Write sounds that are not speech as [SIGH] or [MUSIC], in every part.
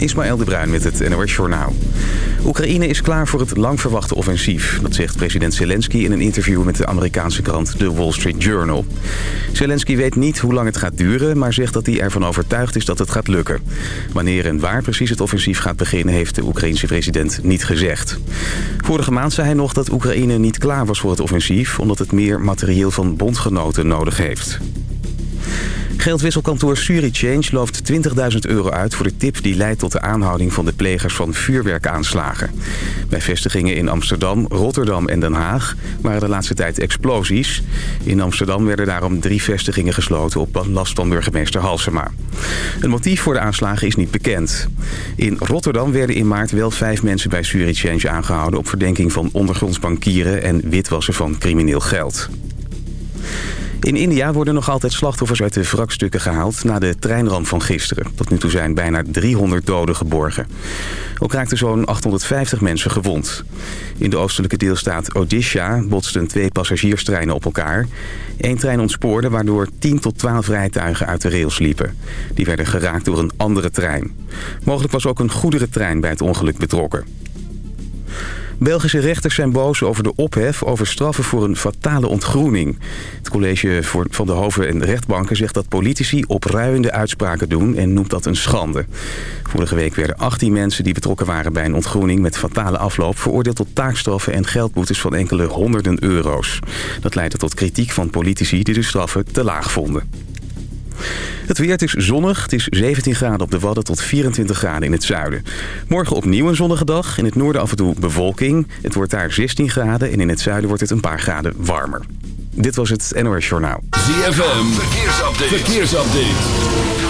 Ismaël de Bruin met het NOS Journaal. Oekraïne is klaar voor het lang verwachte offensief. Dat zegt president Zelensky in een interview met de Amerikaanse krant The Wall Street Journal. Zelensky weet niet hoe lang het gaat duren, maar zegt dat hij ervan overtuigd is dat het gaat lukken. Wanneer en waar precies het offensief gaat beginnen, heeft de Oekraïense president niet gezegd. Vorige maand zei hij nog dat Oekraïne niet klaar was voor het offensief, omdat het meer materieel van bondgenoten nodig heeft. Geldwisselkantoor Surichange looft 20.000 euro uit voor de tip die leidt tot de aanhouding van de plegers van vuurwerkaanslagen. Bij vestigingen in Amsterdam, Rotterdam en Den Haag waren de laatste tijd explosies. In Amsterdam werden daarom drie vestigingen gesloten op last van burgemeester Halsema. Het motief voor de aanslagen is niet bekend. In Rotterdam werden in maart wel vijf mensen bij Surichange aangehouden op verdenking van ondergronds bankieren en witwassen van crimineel geld. In India worden nog altijd slachtoffers uit de wrakstukken gehaald... na de treinramp van gisteren. Tot nu toe zijn bijna 300 doden geborgen. Ook raakten zo'n 850 mensen gewond. In de oostelijke deelstaat Odisha botsten twee passagierstreinen op elkaar. Eén trein ontspoorde waardoor 10 tot 12 rijtuigen uit de rails liepen. Die werden geraakt door een andere trein. Mogelijk was ook een goederentrein bij het ongeluk betrokken. Belgische rechters zijn boos over de ophef over straffen voor een fatale ontgroening. Het college van de hoven en rechtbanken zegt dat politici opruiende uitspraken doen en noemt dat een schande. Vorige week werden 18 mensen die betrokken waren bij een ontgroening met fatale afloop veroordeeld tot taakstraffen en geldboetes van enkele honderden euro's. Dat leidde tot kritiek van politici die de straffen te laag vonden. Het weer is zonnig. Het is 17 graden op de Wadden tot 24 graden in het zuiden. Morgen opnieuw een zonnige dag. In het noorden af en toe bewolking. Het wordt daar 16 graden en in het zuiden wordt het een paar graden warmer. Dit was het NOS Journaal. ZFM, verkeersupdate. verkeersupdate.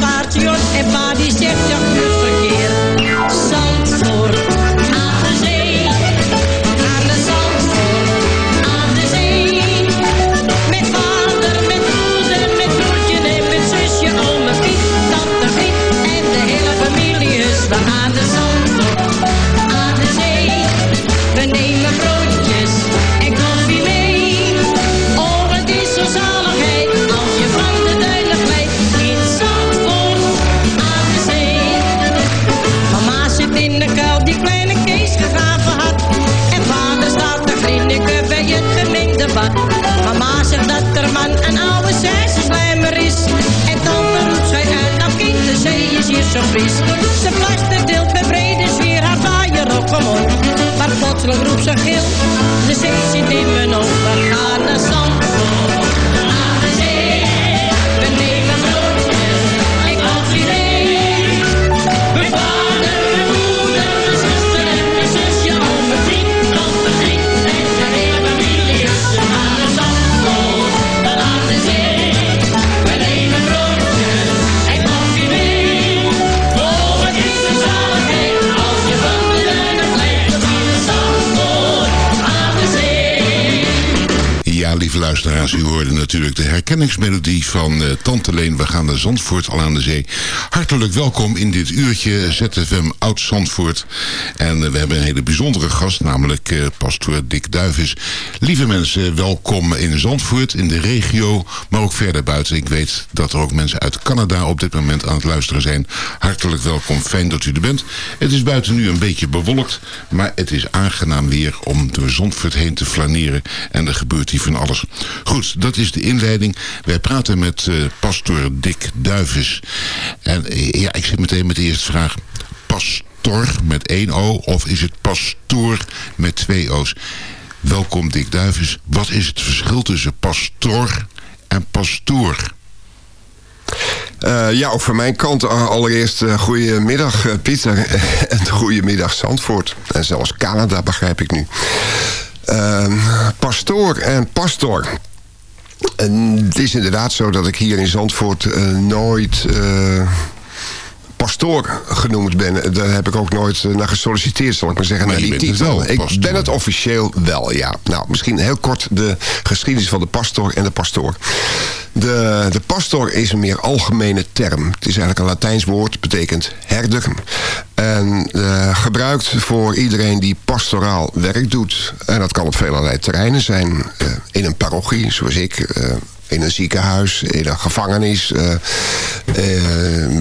Naar het en pa die zegt, fris. Ze plaster deelt met brede sfeer haar vaaier op omhoog. Maar plotseling roept ze gil, de zee zit in mijn ogen. Gaan naar Zandvoort. Herkenningsmelodie van uh, Tante Leen. We gaan naar Zandvoort, al aan de zee. Hartelijk welkom in dit uurtje ZFM Oud Zandvoort. En uh, we hebben een hele bijzondere gast, namelijk uh, pastoor Dick Duivis. Lieve mensen, welkom in Zandvoort, in de regio, maar ook verder buiten. Ik weet dat er ook mensen uit Canada op dit moment aan het luisteren zijn. Hartelijk welkom, fijn dat u er bent. Het is buiten nu een beetje bewolkt, maar het is aangenaam weer om door Zandvoort heen te flaneren. En er gebeurt hier van alles. Goed, dat is de inleiding. Wij praten met uh, pastoor Dick Duivis. En uh, ja, ik zit meteen met de eerste vraag. Pastor met één O of is het pastoor met twee O's? Welkom Dick Duivis. Wat is het verschil tussen pastor en pastoor. Uh, ja, ook van mijn kant allereerst uh, goedemiddag Pieter [LAUGHS] en goedemiddag Zandvoort. En zelfs Canada begrijp ik nu. Ehm, pastoor en pastor. En het is inderdaad zo dat ik hier in Zandvoort nooit pastoor genoemd ben. Daar heb ik ook nooit naar gesolliciteerd, zal ik maar zeggen. Maar naar die titel. Wel, ik ben het officieel wel, ja. Nou, misschien heel kort de geschiedenis van de pastor en de pastoor. De, de pastor is een meer algemene term. Het is eigenlijk een Latijns woord, betekent herder. En uh, gebruikt voor iedereen die pastoraal werk doet. En dat kan op allerlei terreinen zijn. Uh, in een parochie, zoals ik... Uh, in een ziekenhuis, in een gevangenis,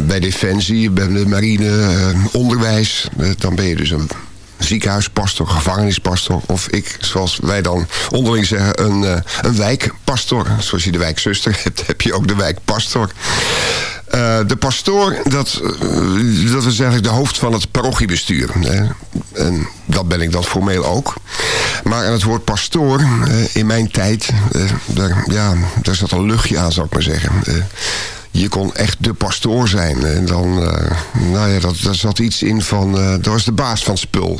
bij Defensie, bij de marine, onderwijs. dan ben je dus een ziekenhuispastor, gevangenispastor... of ik, zoals wij dan onderling zeggen, een, een wijkpastor. Zoals je de wijkzuster [LAUGHS] hebt, heb je ook de wijkpastor. Uh, de pastoor, dat, uh, dat is eigenlijk de hoofd van het parochiebestuur. Hè. En dat ben ik dan formeel ook. Maar aan het woord pastoor, uh, in mijn tijd, daar, ja, daar zat een luchtje aan, zou ik maar zeggen. je kon echt de pastoor zijn. En dan, nou ja, dat, daar zat iets in van, dat was de baas van spul.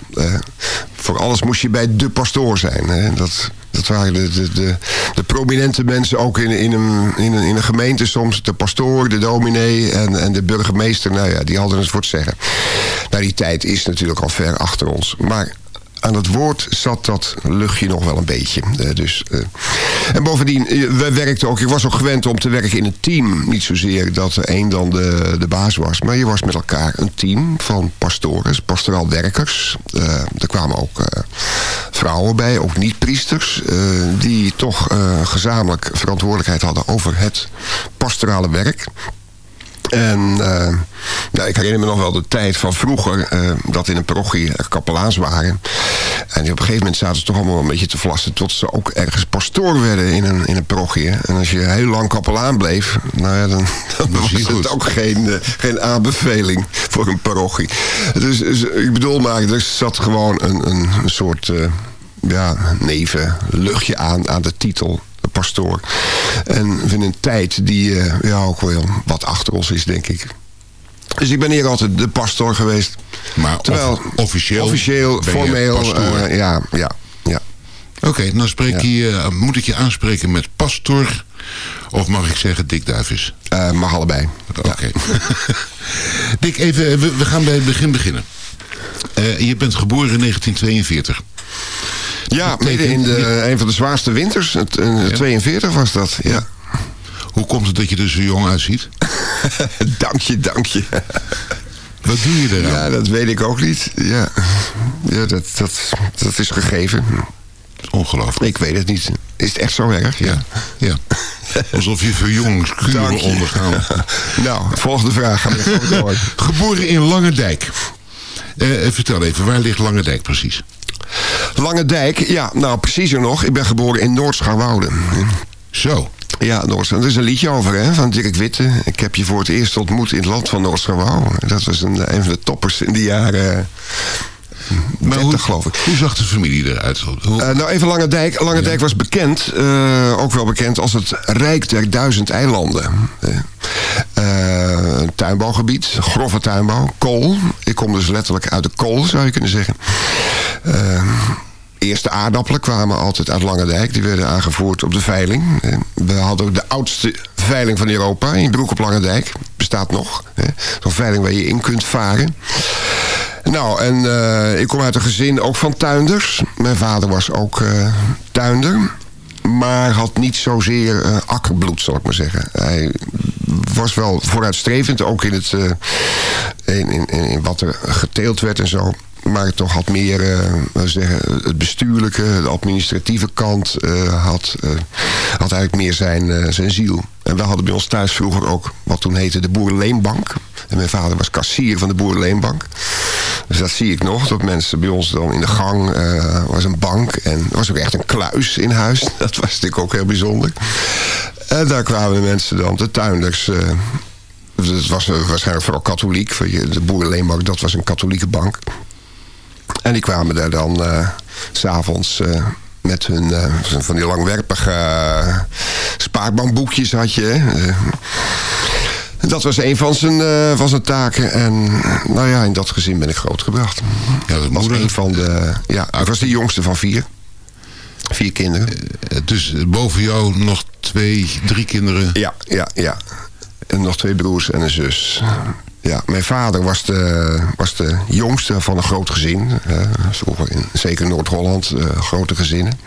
voor alles moest je bij de pastoor zijn. Hè. Dat, dat waren de, de, de, prominente mensen ook in, in, een, in, een, in een gemeente soms. De pastoor, de dominee en, en de burgemeester. Nou ja, die hadden het voor zeggen. Nou, die tijd is natuurlijk al ver achter ons. Maar aan het woord zat dat luchtje nog wel een beetje. Uh, dus, uh. En bovendien, we werkten ook, ik was ook gewend om te werken in een team. Niet zozeer dat er één dan de, de baas was. Maar je was met elkaar een team van pastoren, pastoraal werkers. Er kwamen ook vrouwen bij, ook niet-priesters. die toch gezamenlijk verantwoordelijkheid hadden over het pastorale werk. En uh, ja, ik herinner me nog wel de tijd van vroeger... Uh, dat in een parochie er kapelaans waren. En op een gegeven moment zaten ze toch allemaal een beetje te vlassen... tot ze ook ergens pastoor werden in een, in een parochie. En als je heel lang kapelaan bleef... nou ja, dan, [LAUGHS] dan was het goed. ook geen, uh, geen aanbeveling voor een parochie. Dus, dus ik bedoel maar, er zat gewoon een, een, een soort... ja, neven luchtje aan, aan de titel pastoor. En in een tijd die uh, ja, ook wel wat achter ons is, denk ik. Dus ik ben hier altijd de pastoor geweest. Maar Terwijl, of, officieel? Officieel, formeel, uh, ja, ja, ja. Oké, okay, dan spreek je, uh, moet ik je aanspreken met pastor... Of mag ik zeggen Dick Duivis? Uh, mag allebei. Oké. Okay. Ja. [LAUGHS] Dick, even, we, we, gaan bij het begin beginnen. Uh, je bent geboren in 1942. Ja, midden in de, een van de zwaarste winters. Het, uh, ja. 42 was dat, ja. Hoe komt het dat je er zo jong uitziet? [LAUGHS] dank je, dank je. Wat doe je eraan? Ja, dat weet ik ook niet. Ja, ja dat, dat, dat is gegeven. Ongelooflijk. Ik weet het niet. Is het echt zo erg? Ja. ja. Alsof je verjongingskuren ondergaan. [LAUGHS] nou, volgende vraag. [LAUGHS] Geboren in Langendijk. Uh, vertel even, waar ligt Langendijk precies? Lange Dijk, ja, nou preciezer nog. Ik ben geboren in Noord-Scharwoude. Zo. Ja, Noord Er is een liedje over, hè, van Dirk Witte. Ik heb je voor het eerst ontmoet in het land van noord Dat was een, een van de toppers in die jaren... Maar hoe, geloof ik. hoe zag de familie eruit? Hoe... Uh, nou, even Lange Dijk. Lange ja. Dijk was bekend, uh, ook wel bekend als het Rijk der Duizend Eilanden. Uh, tuinbouwgebied, grove tuinbouw, kool. Ik kom dus letterlijk uit de kool, zou je kunnen zeggen. Eerste aardappelen kwamen altijd uit Lange Dijk. Die werden aangevoerd op de veiling. We hadden ook de oudste veiling van Europa in Broek op Lange Dijk. Bestaat nog. Zo'n veiling waar je in kunt varen. Nou, en uh, ik kom uit een gezin ook van tuinders. Mijn vader was ook uh, tuinder. Maar had niet zozeer uh, akkerbloed, zal ik maar zeggen. Hij was wel vooruitstrevend, ook in, het, in, in, in wat er geteeld werd en zo maar toch had meer uh, zeggen, het bestuurlijke, de administratieve kant uh, had, uh, had eigenlijk meer zijn, zijn ziel. En we hadden bij ons thuis vroeger ook wat toen heette de Boerenleenbank. En mijn vader was kassier van de Boerenleenbank. Dus dat zie ik nog, dat mensen bij ons dan in de gang was een bank. En er was ook echt een kluis in huis. [LAUGHS] Dat was natuurlijk ook heel bijzonder. En daar kwamen mensen dan, de tuinders... het was waarschijnlijk vooral katholiek. De Boerenleenbank, dat was een katholieke bank. En die kwamen daar dan uh, s'avonds uh, met hun uh, van die langwerpige spaarbankboekjes had je. Eh, dat was een van zijn, uh, van zijn taken. En nou ja, in dat gezin ben ik grootgebracht. Ja, dat was een van de... Ja, ik was de jongste van vier. Vier kinderen. Dus boven jou nog twee, drie kinderen? Ja, ja, ja. En nog twee broers en een zus. Ja, mijn vader was de, was de jongste van een groot gezin. In, zeker in Noord-Holland, uh, grote gezinnen.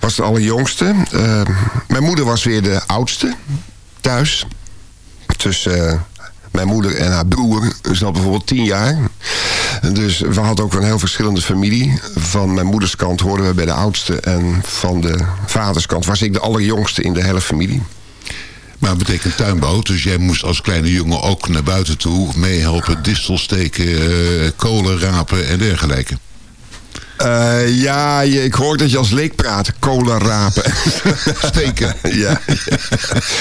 Was de allerjongste. Uh, mijn moeder was weer de oudste thuis. Tussen mijn moeder en haar broer zat bijvoorbeeld tien jaar. Dus we hadden ook een heel verschillende familie. Van mijn moeders kant hoorden we bij de oudste. En van de vaderskant was ik de allerjongste in de hele familie. Maar het betekent tuinbouw, dus jij moest als kleine jongen ook naar buiten toe meehelpen, distel steken, uh, kolen rapen en dergelijke. Uh, ja, ik hoor dat je als leek praat. Kolen rapen. [LAUGHS] Steken. ja.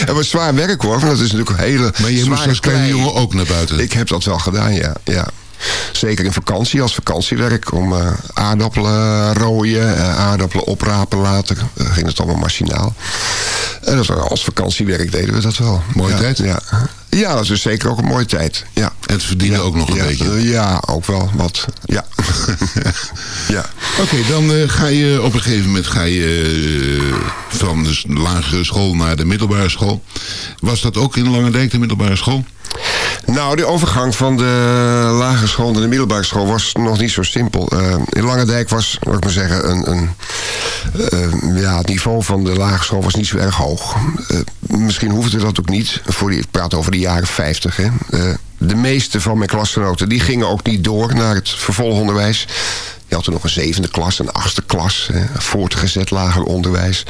Het was zwaar werk hoor. Want dat is natuurlijk een hele Maar je moest als kleine jongen ook naar buiten? Ik heb dat wel gedaan, ja. ja. Zeker in vakantie, als vakantiewerk. Om uh, aardappelen rooien, uh, aardappelen oprapen later. Ging het allemaal machinaal. En dat, als vakantiewerk deden we dat wel. Mooie tijd? Ja. ja, dat is zeker ook een mooie tijd. Ja. En het verdiende ook nog een ja, beetje? Ja, ook wel wat. Ja. [LAUGHS] ja. Oké, okay, dan ga je op een gegeven moment ga je, van de lagere school naar de middelbare school. Was dat ook in Langendijk, de middelbare school? Nou, de overgang van de lagere school naar de middelbare school was nog niet zo simpel. Uh, in Langendijk was, laat ik maar zeggen, een, een uh, ja, het niveau van de lagere school was niet zo erg hoog. Uh, misschien hoefde dat ook niet. Voor die, ik praat over de jaren 50. Hè. de meeste van mijn klasgenoten die gingen ook niet door naar het vervolgonderwijs. Je had er nog een zevende klas, een achtste klas, hè, voortgezet lager onderwijs.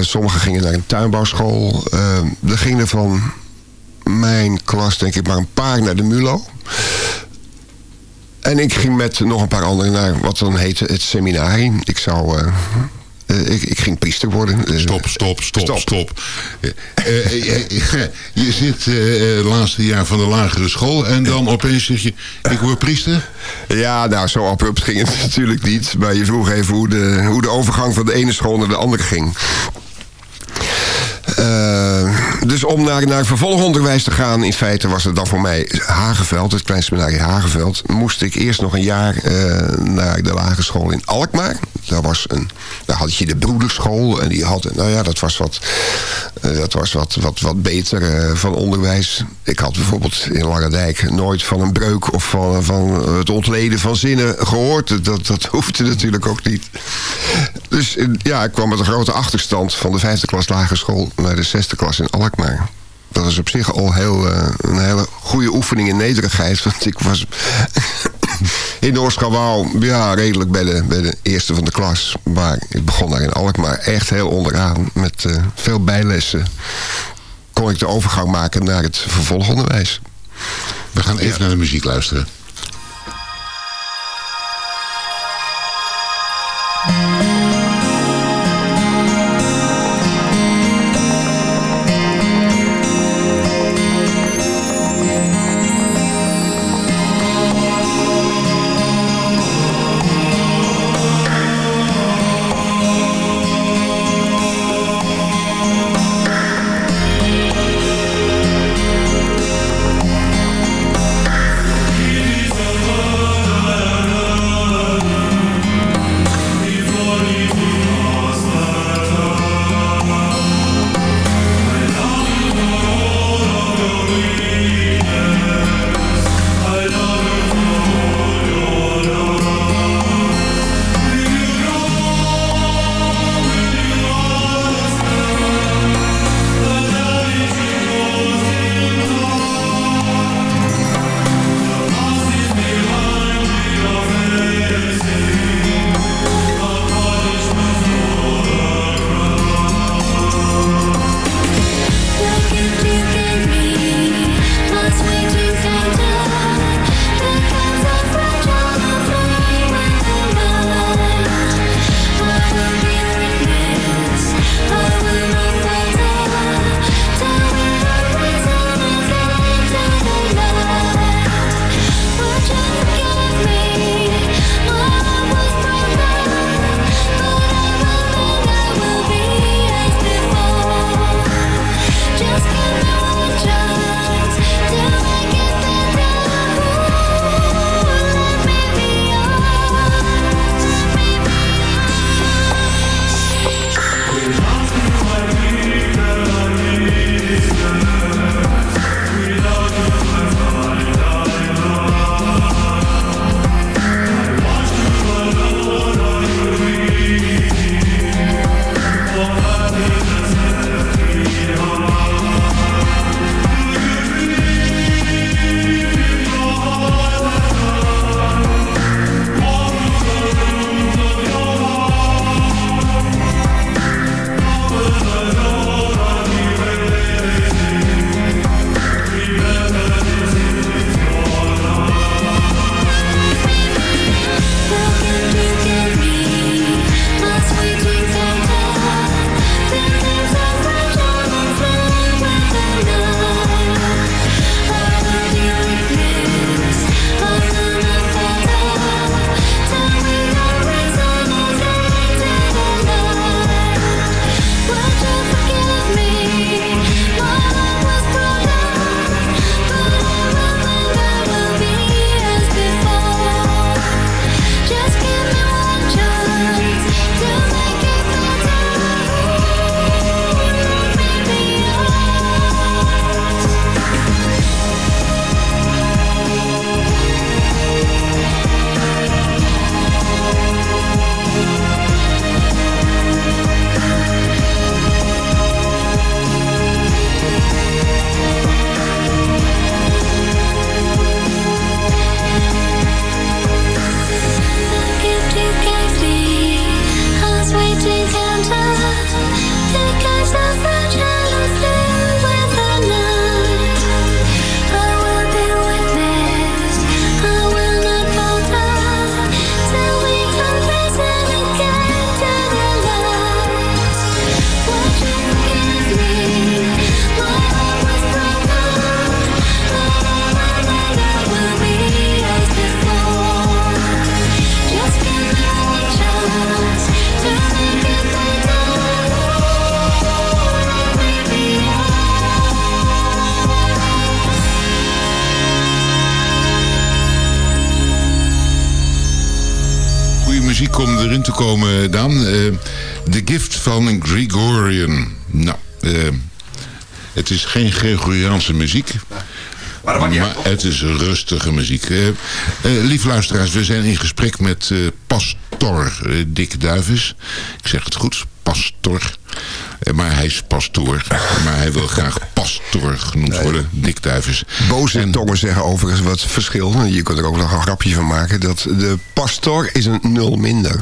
sommigen gingen naar een tuinbouwschool. er gingen van mijn klas denk ik maar een paar naar de MULO. En ik ging met nog een paar anderen naar wat dan heette het seminarium. Ik zou... Uh, ik, ik, ging priester worden. Stop, stop, stop, stop. stop. Uh, je zit het laatste jaar van de lagere school en dan opeens zeg je, ik word priester? Ja, nou zo abrupt ging het [LAUGHS] natuurlijk niet. Maar je vroeg even hoe de, hoe de overgang van de ene school naar de andere ging. Uh, dus om naar, naar vervolgonderwijs te gaan, in feite was het dan voor mij Hageveld, het kleinseminarie Hageveld. Moest ik eerst nog een jaar uh, naar de lagere school in Alkmaar. Daar, was een, daar had je de broederschool en die had, nou ja, dat was wat, uh, dat was wat, wat, wat beter van onderwijs. Ik had bijvoorbeeld in Langendijk nooit van een breuk of van, van het ontleden van zinnen gehoord. Dat, dat hoefde natuurlijk ook niet. Dus ja, ik kwam met een grote achterstand van de vijfde klas lagere school naar de zesde klas in Alkmaar. Dat is op zich al heel, uh, een hele goede oefening in nederigheid. Want ik was [COUGHS] in Noorskawouw ja, redelijk bij de, bij de eerste van de klas. Maar ik begon daar in Alkmaar echt heel onderaan. Met uh, veel bijlessen kon ik de overgang maken naar het vervolgonderwijs. We gaan even ja. naar de muziek luisteren. Komen, Daan. Uh, The Gift van Gregorian. Nou, uh, het is geen Gregoriaanse muziek. Maar, maar het is rustige muziek. Uh, lieve luisteraars, we zijn in gesprek met pastor Dick Duivis. Ik zeg het goed, pastor. Maar hij is pastoor. Maar hij wil graag pastor genoemd worden. Dick Duivis. Boze en... tongen zeggen overigens wat verschil. Je kunt er ook nog een grapje van maken. Dat de pastor is een nul minder.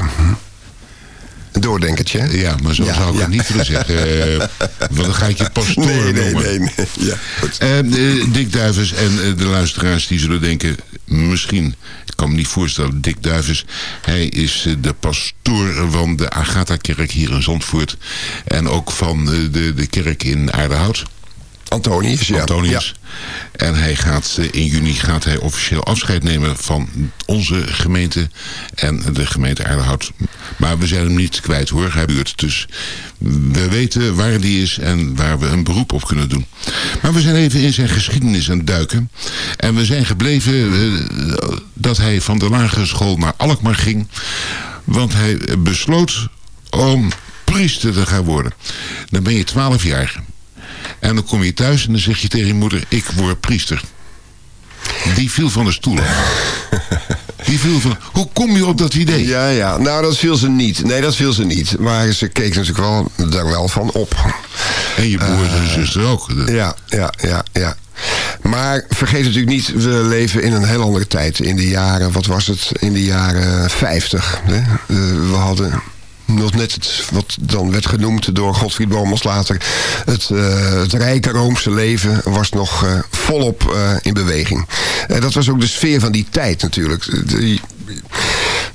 Een doordenkertje. Ja, maar zo zou ik het niet willen zeggen. Uh, want dan ga ik je pastoor nee, nee, noemen. Nee, nee, ja, goed. Uh, Dick Duivis en uh, de luisteraars die zullen denken... misschien, ik kan me niet voorstellen, Dick Duivis... hij is de pastoor van de Agatha-kerk hier in Zandvoort... en ook van de, de kerk in Aardehout. Antonius, ja. Antonius. Ja. En hij gaat, in juni gaat hij officieel afscheid nemen van onze gemeente en de gemeente Aardehout. Maar we zijn hem niet kwijt hoor, hij buurt. Dus we weten waar die is en waar we een beroep op kunnen doen. Maar we zijn even in zijn geschiedenis aan het duiken. En we zijn gebleven uh, dat hij van de lagere school naar Alkmaar ging. Want hij besloot om priester te gaan worden. Dan ben je 12 jaar. En dan kom je thuis en dan zeg je tegen je moeder, ik word priester. Die viel van de stoel. [LAUGHS] Die viel van... Hoe kom je op dat idee? Ja, ja. Nou, dat viel ze niet. Nee, dat viel ze niet. Maar ze keek natuurlijk wel, daar wel van op. En je broer en uh, zuster ook. Ja, ja, ja, ja. Maar vergeet natuurlijk niet, we leven in een heel andere tijd. In de jaren, wat was het? In de jaren 50. Hè? we hadden nog net wat dan werd genoemd door Godfried Bomels later. Het, uh, het rijke Roomse leven was nog uh, volop uh, in beweging. dat was ook de sfeer van die tijd natuurlijk.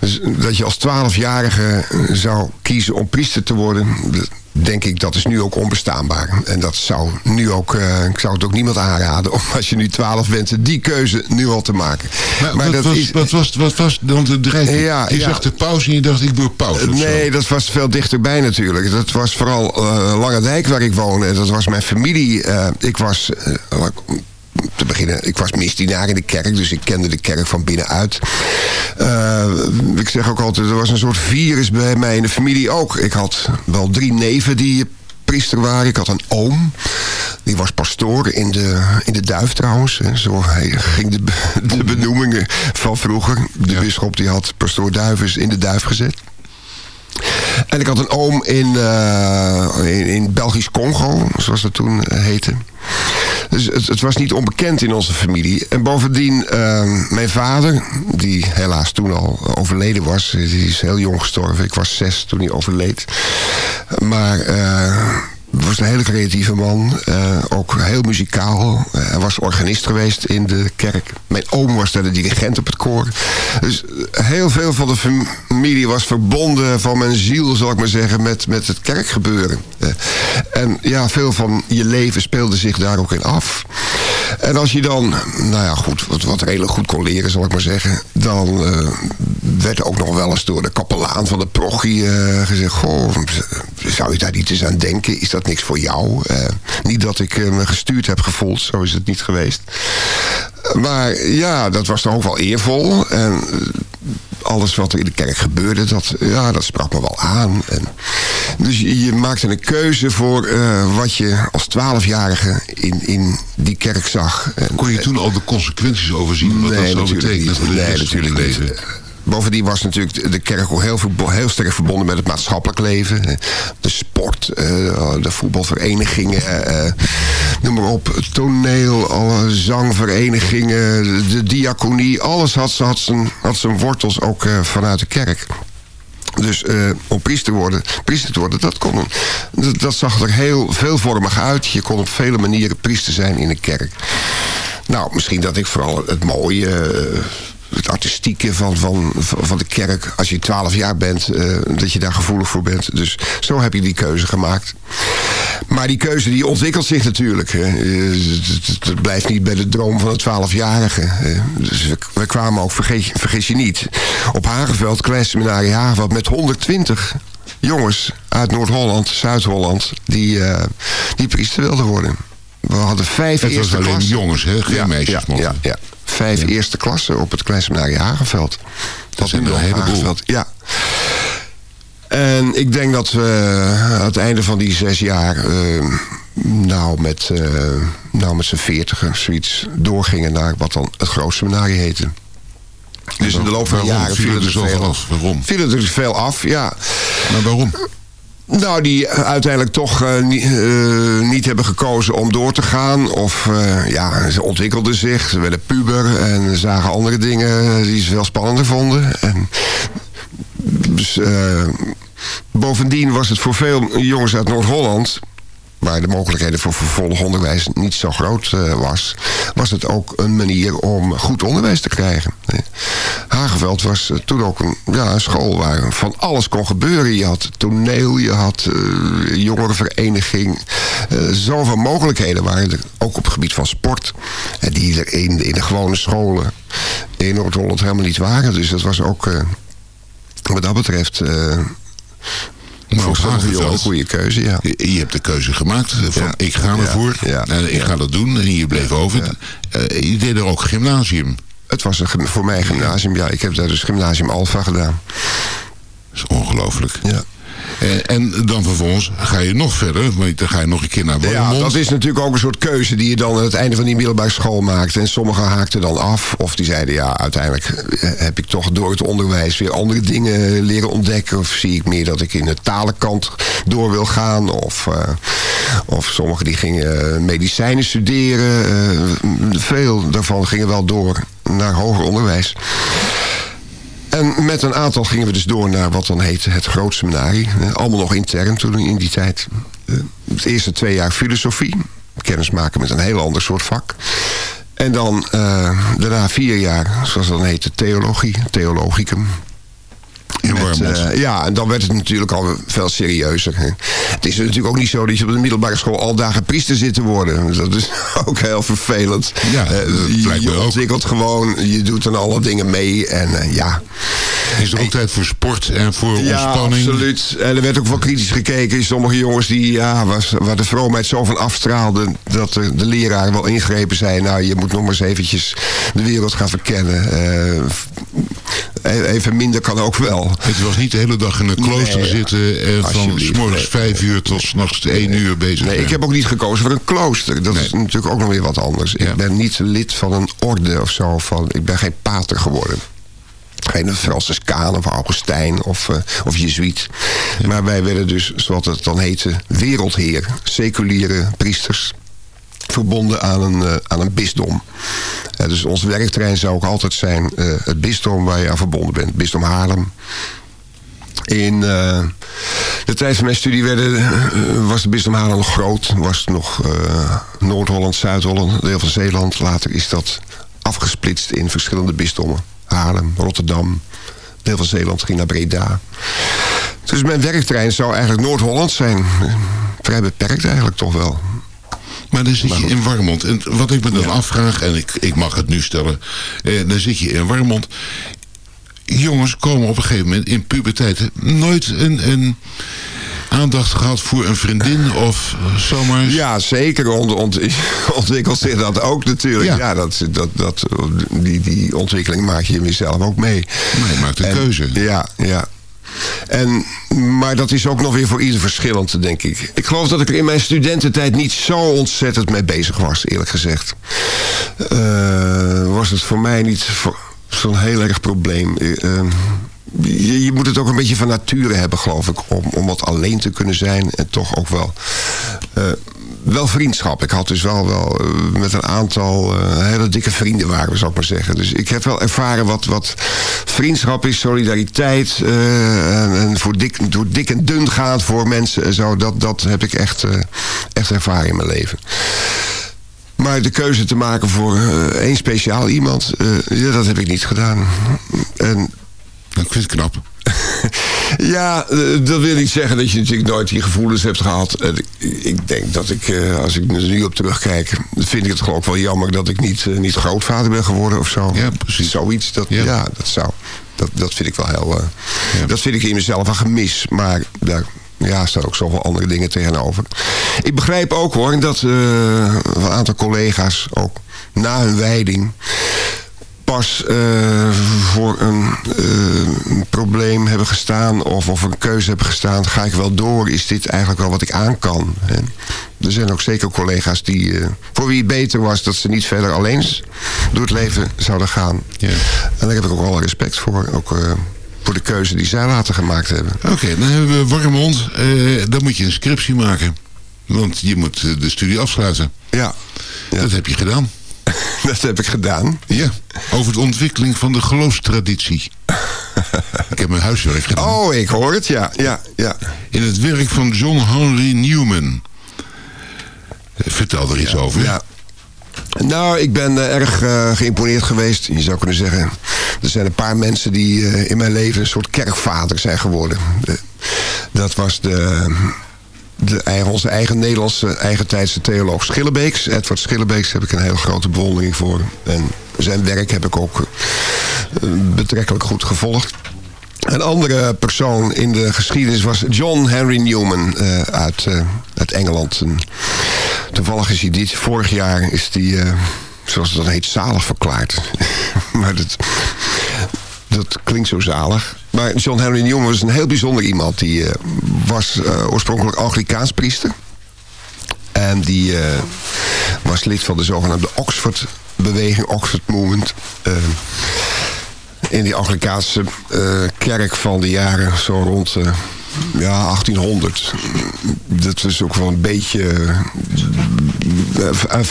Dus dat je als twaalfjarige zou kiezen om priester te worden denk ik, dat is nu ook onbestaanbaar. En dat zou nu ook, uh, ik zou het ook niemand aanraden... om als je nu twaalf bent, die keuze nu al te maken. Maar, maar wat, dat was, is, wat, was, wat was dan de dreiging? Ja, je ja. zag de pauze en je dacht, ik word pauze. nee, zo. dat was veel dichterbij natuurlijk. Dat was vooral uh, Lange Dijk waar ik woonde. Dat was mijn familie. Uh, ik was te beginnen, ik was misdienaar in de kerk, dus ik kende de kerk van binnenuit. Uh, ik zeg ook altijd, er was een soort virus bij mij in de familie ook. Ik had wel drie neven die priester waren. Ik had een oom. Die was pastoor in de, in de Duif trouwens. Zo hij ging de, de benoemingen van vroeger. De ja. bisschop die had pastoor Duivens in de Duif gezet. En ik had een oom in, uh, in, zoals dat toen eh, heette. Dus het, het, was niet onbekend in onze familie. En bovendien, uh, mijn vader, die helaas toen al overleden was. Die is heel jong gestorven. Ik was zes toen hij overleed. Maar... Uh, was een hele creatieve man. Uh, ook heel muzikaal. Uh, hij was organist geweest in de kerk. Mijn oom was daar de dirigent op het koor. Dus heel veel van de familie was verbonden van mijn ziel, zal ik maar zeggen, met, met het kerkgebeuren. En ja, veel van je leven speelde zich daar ook in af. En als je dan, nou ja, goed, wat, wat redelijk goed kon leren, zal ik maar zeggen... dan werd er ook nog wel eens door de kapelaan van de prochie gezegd... goh, zou je daar niet eens aan denken? Is dat niks voor jou? Uh, niet dat ik uh, me gestuurd heb gevoeld, zo is het niet geweest. Maar ja, dat was toch ook wel eervol. En alles wat er in de kerk gebeurde, dat, ja, dat sprak me wel aan. En dus je, maakte een keuze voor uh, wat je als twaalfjarige in, in die kerk zag. En, Kon je toen al de consequenties overzien? Wat nee, dat zou betekenen voor de nee, natuurlijk niet. Bovendien was natuurlijk de kerk ook heel, heel sterk verbonden met het maatschappelijk leven. De sport, de voetbalverenigingen, noem maar op, toneel, alle zangverenigingen, de diaconie. Alles had, had, zijn, had zijn wortels ook vanuit de kerk. Dus om priester, worden, priester te worden, dat, kon, dat, zag er heel veelvormig uit. Je kon op vele manieren priester zijn in de kerk. Nou, misschien dat ik vooral het mooie... het artistieke van, van, van de kerk. Als je 12 jaar bent, uh, dat je daar gevoelig voor bent. Dus zo heb je die keuze gemaakt. Maar die keuze die ontwikkelt zich natuurlijk. Het, het, blijft niet bij de droom van een 12-jarige. Dus we, kwamen ook, vergeet, vergis je niet, op Hageveld, Kleiseminarie Hageveld... met 120 jongens uit Noord-Holland, Zuid-Holland... Die, uh, die priester wilden worden. We hadden vijf het eerste was alleen klassen. jongens, hè? geen ja, meisjes ja, ja, ja, Vijf eerste klassen op het Kleiseminarie Hageveld. Dat zijn er een heleboel. Ja. En ik denk dat we aan het einde van die zes jaar... Uh, nou, met, uh, nou, met z'n veertigen zoiets doorgingen naar wat dan het grootste seminarie heette. Dus in de loop van de jaren viel er, er veel af. Waarom? Viel er dus veel af, ja. Maar waarom? Nou, die uiteindelijk toch niet, uh, niet hebben gekozen om door te gaan. Of uh, ja, ze ontwikkelden zich. Ze werden puber en zagen andere dingen die ze veel spannender vonden. En, dus bovendien was het voor veel jongens uit Noord-Holland waar de mogelijkheden voor vervolg onderwijs niet zo groot uh, was... was het ook een manier om goed onderwijs te krijgen. Hageveld was toen ook een, ja, een school waar van alles kon gebeuren. Je had toneel, je had jongerenvereniging. Uh, zoveel mogelijkheden waren er, ook op het gebied van sport... die er in, in de gewone scholen in Noord-Holland helemaal niet waren. Dus dat was ook wat dat betreft... Maar sommige een goede keuze, ja. Je, je, hebt de keuze gemaakt van ja. ik ga ervoor ja. en ik ga dat doen en je bleef over. Uh, je deed er ook gymnasium. Het was een, voor mij gymnasium, ja. Ik heb daar dus gymnasium Alpha gedaan. Dat is ongelooflijk. Ja. En, en, dan vervolgens ga je nog verder, want dan ga je nog een keer naar Warmond. Ja, dat is natuurlijk ook een soort keuze die je dan aan het einde van die middelbare school maakt. En sommigen haakten dan af. Of die zeiden, ja, uiteindelijk heb ik toch door het onderwijs weer andere dingen leren ontdekken. Of zie ik meer dat ik in de talenkant door wil gaan. Of, uh, of sommigen die gingen medicijnen studeren. Veel daarvan gingen wel door naar hoger onderwijs. En met een aantal gingen we dus door naar wat dan heette het grootseminarie. Allemaal nog intern toen in die tijd. Het eerste twee jaar filosofie. Kennis maken met een heel ander soort vak. En dan uh, daarna vier jaar, zoals dat dan heette, theologie. Theologicum. Met, uh, ja, en dan werd het natuurlijk al veel serieuzer. Hè. Het is natuurlijk ook niet zo dat je op de middelbare school al dagen priester zit te worden. Dat is [LAUGHS] ook heel vervelend. Ja, uh, je, je ontwikkelt ook. gewoon, je doet dan alle dingen mee en uh, ja. Is er ook tijd voor sport en voor ja, ontspanning? absoluut. En er werd ook wel kritisch gekeken. Sommige jongens die, ja, was, waar de vroomheid zo van afstraalde... dat de, de leraar wel ingrepen zei... nou, je moet nog maar eens eventjes de wereld gaan verkennen. even minder kan ook wel. Het was niet de hele dag in een klooster nee, zitten... en van s morgens vijf uur tot s'nachts één uur bezig Nee, zijn. ik heb ook niet gekozen voor een klooster. Dat Nee. is natuurlijk ook nog weer wat anders. Ja. Ik ben niet lid van een orde of zo. Van, ik ben geen pater geworden. geen Franciscaan of Augustijn of, uh, of Jezuïet. Maar wij werden dus, zoals het dan heette, wereldheer. Seculiere priesters. Verbonden aan een, uh, aan een bisdom. Dus ons werkterrein zou ook altijd zijn het bisdom waar je aan verbonden bent. Bisdom Haarlem. In de tijd van mijn studie werden, was de bisdom Haarlem nog groot. Was het nog Noord-Holland, Zuid-Holland, deel van Zeeland. Later is dat afgesplitst in verschillende bisdommen. Haarlem, Rotterdam, deel van Zeeland ging naar Breda. Dus mijn werkterrein zou eigenlijk Noord-Holland zijn. Vrij beperkt eigenlijk toch wel. Maar dan zit je in Warmond. En wat ik me dan afvraag, en ik, ik mag het nu stellen. Eh, dan zit je in Warmond. Jongens komen op een gegeven moment in puberteit nooit een, een aandacht gehad voor een vriendin of zomaar? Ja, zeker ont, ont, [LAUGHS] ontwikkelt zich dat ook natuurlijk. Ja, dat, dat, dat, die, die ontwikkeling maak je jezelf ook mee. Maar je maakt een keuze. Ja, ja. En, maar dat is ook nog weer voor ieder verschillend, denk ik. Ik geloof dat ik er in mijn studententijd niet zo ontzettend mee bezig was, eerlijk gezegd. Uh, was het voor mij niet zo'n heel erg probleem. Uh, je, je, moet het ook een beetje van nature hebben, geloof ik. Om, om wat alleen te kunnen zijn. En toch ook wel... Uh, wel vriendschap. Ik had dus wel, wel uh, met een aantal uh, hele dikke vrienden waren zou ik maar zeggen. Dus ik heb wel ervaren wat, wat vriendschap is, solidariteit. en, en, voor dik, door dik en dun gaan voor mensen en zo. Dat, dat heb ik echt, echt ervaren in mijn leven. Maar de keuze te maken voor één speciaal iemand, dat heb ik niet gedaan. En ik vind het knap. Ja, eh, dat wil niet zeggen dat je natuurlijk nooit die gevoelens hebt gehad. Ik denk dat ik, eh, als ik er nu op terugkijk... vind ik het gewoon ook wel jammer dat ik niet, eh, niet grootvader ben geworden of zo. Ja, precies. Zoiets, dat, ja. dat zou... Dat, dat vind ik wel heel... Ja. Dat vind ik in mezelf een gemis. Maar daar ja, staan ook zoveel andere dingen tegenover. Ik begrijp ook hoor dat een aantal collega's ook na hun wijding pas uh, voor een uh, probleem hebben gestaan of, of een keuze hebben gestaan, ga ik wel door? Is dit eigenlijk wel wat ik aan kan? Hè? Er zijn ook zeker collega's die, uh, voor wie het beter was dat ze niet verder alleen door het leven zouden gaan. Ja. En daar heb ik ook wel respect voor. Ook voor de keuze die zij later gemaakt hebben. Oké, dan hebben we Warmond. dan moet je een scriptie maken. Want je moet de studie afsluiten. Ja. ja. Dat heb je gedaan. [LAUGHS] dat heb ik gedaan. Ja, over de ontwikkeling van de geloofstraditie. ik heb mijn huiswerk gedaan. Oh, ik hoor het, ja. ja, ja. In het werk van John Henry Newman. Vertel er iets over. Ja. Nou, ik ben uh, erg uh, geïmponeerd geweest. Je zou kunnen zeggen, er zijn een paar mensen die uh, in mijn leven een soort kerkvader zijn geworden. De, dat was de de, onze eigen Nederlandse eigentijdse theoloog Schillebeeks. Edward Schillebeeks heb ik een hele grote bewondering voor. En zijn werk heb ik ook uh, betrekkelijk goed gevolgd. Een andere persoon in de geschiedenis was John Henry Newman uh, uit, uh, Engeland. En toevallig is hij dit, vorig jaar is hij, zoals het dan heet, zalig verklaard. [LAUGHS] maar dat, dat klinkt zo zalig. Maar John Henry Newman was een heel bijzonder iemand. Die uh, was uh, oorspronkelijk Anglikaans priester. En die uh, was lid van de zogenaamde Oxford-beweging, Oxford Movement. in die Anglikaanse kerk van de jaren zo rond ja, 1800. Dat was ook wel een beetje...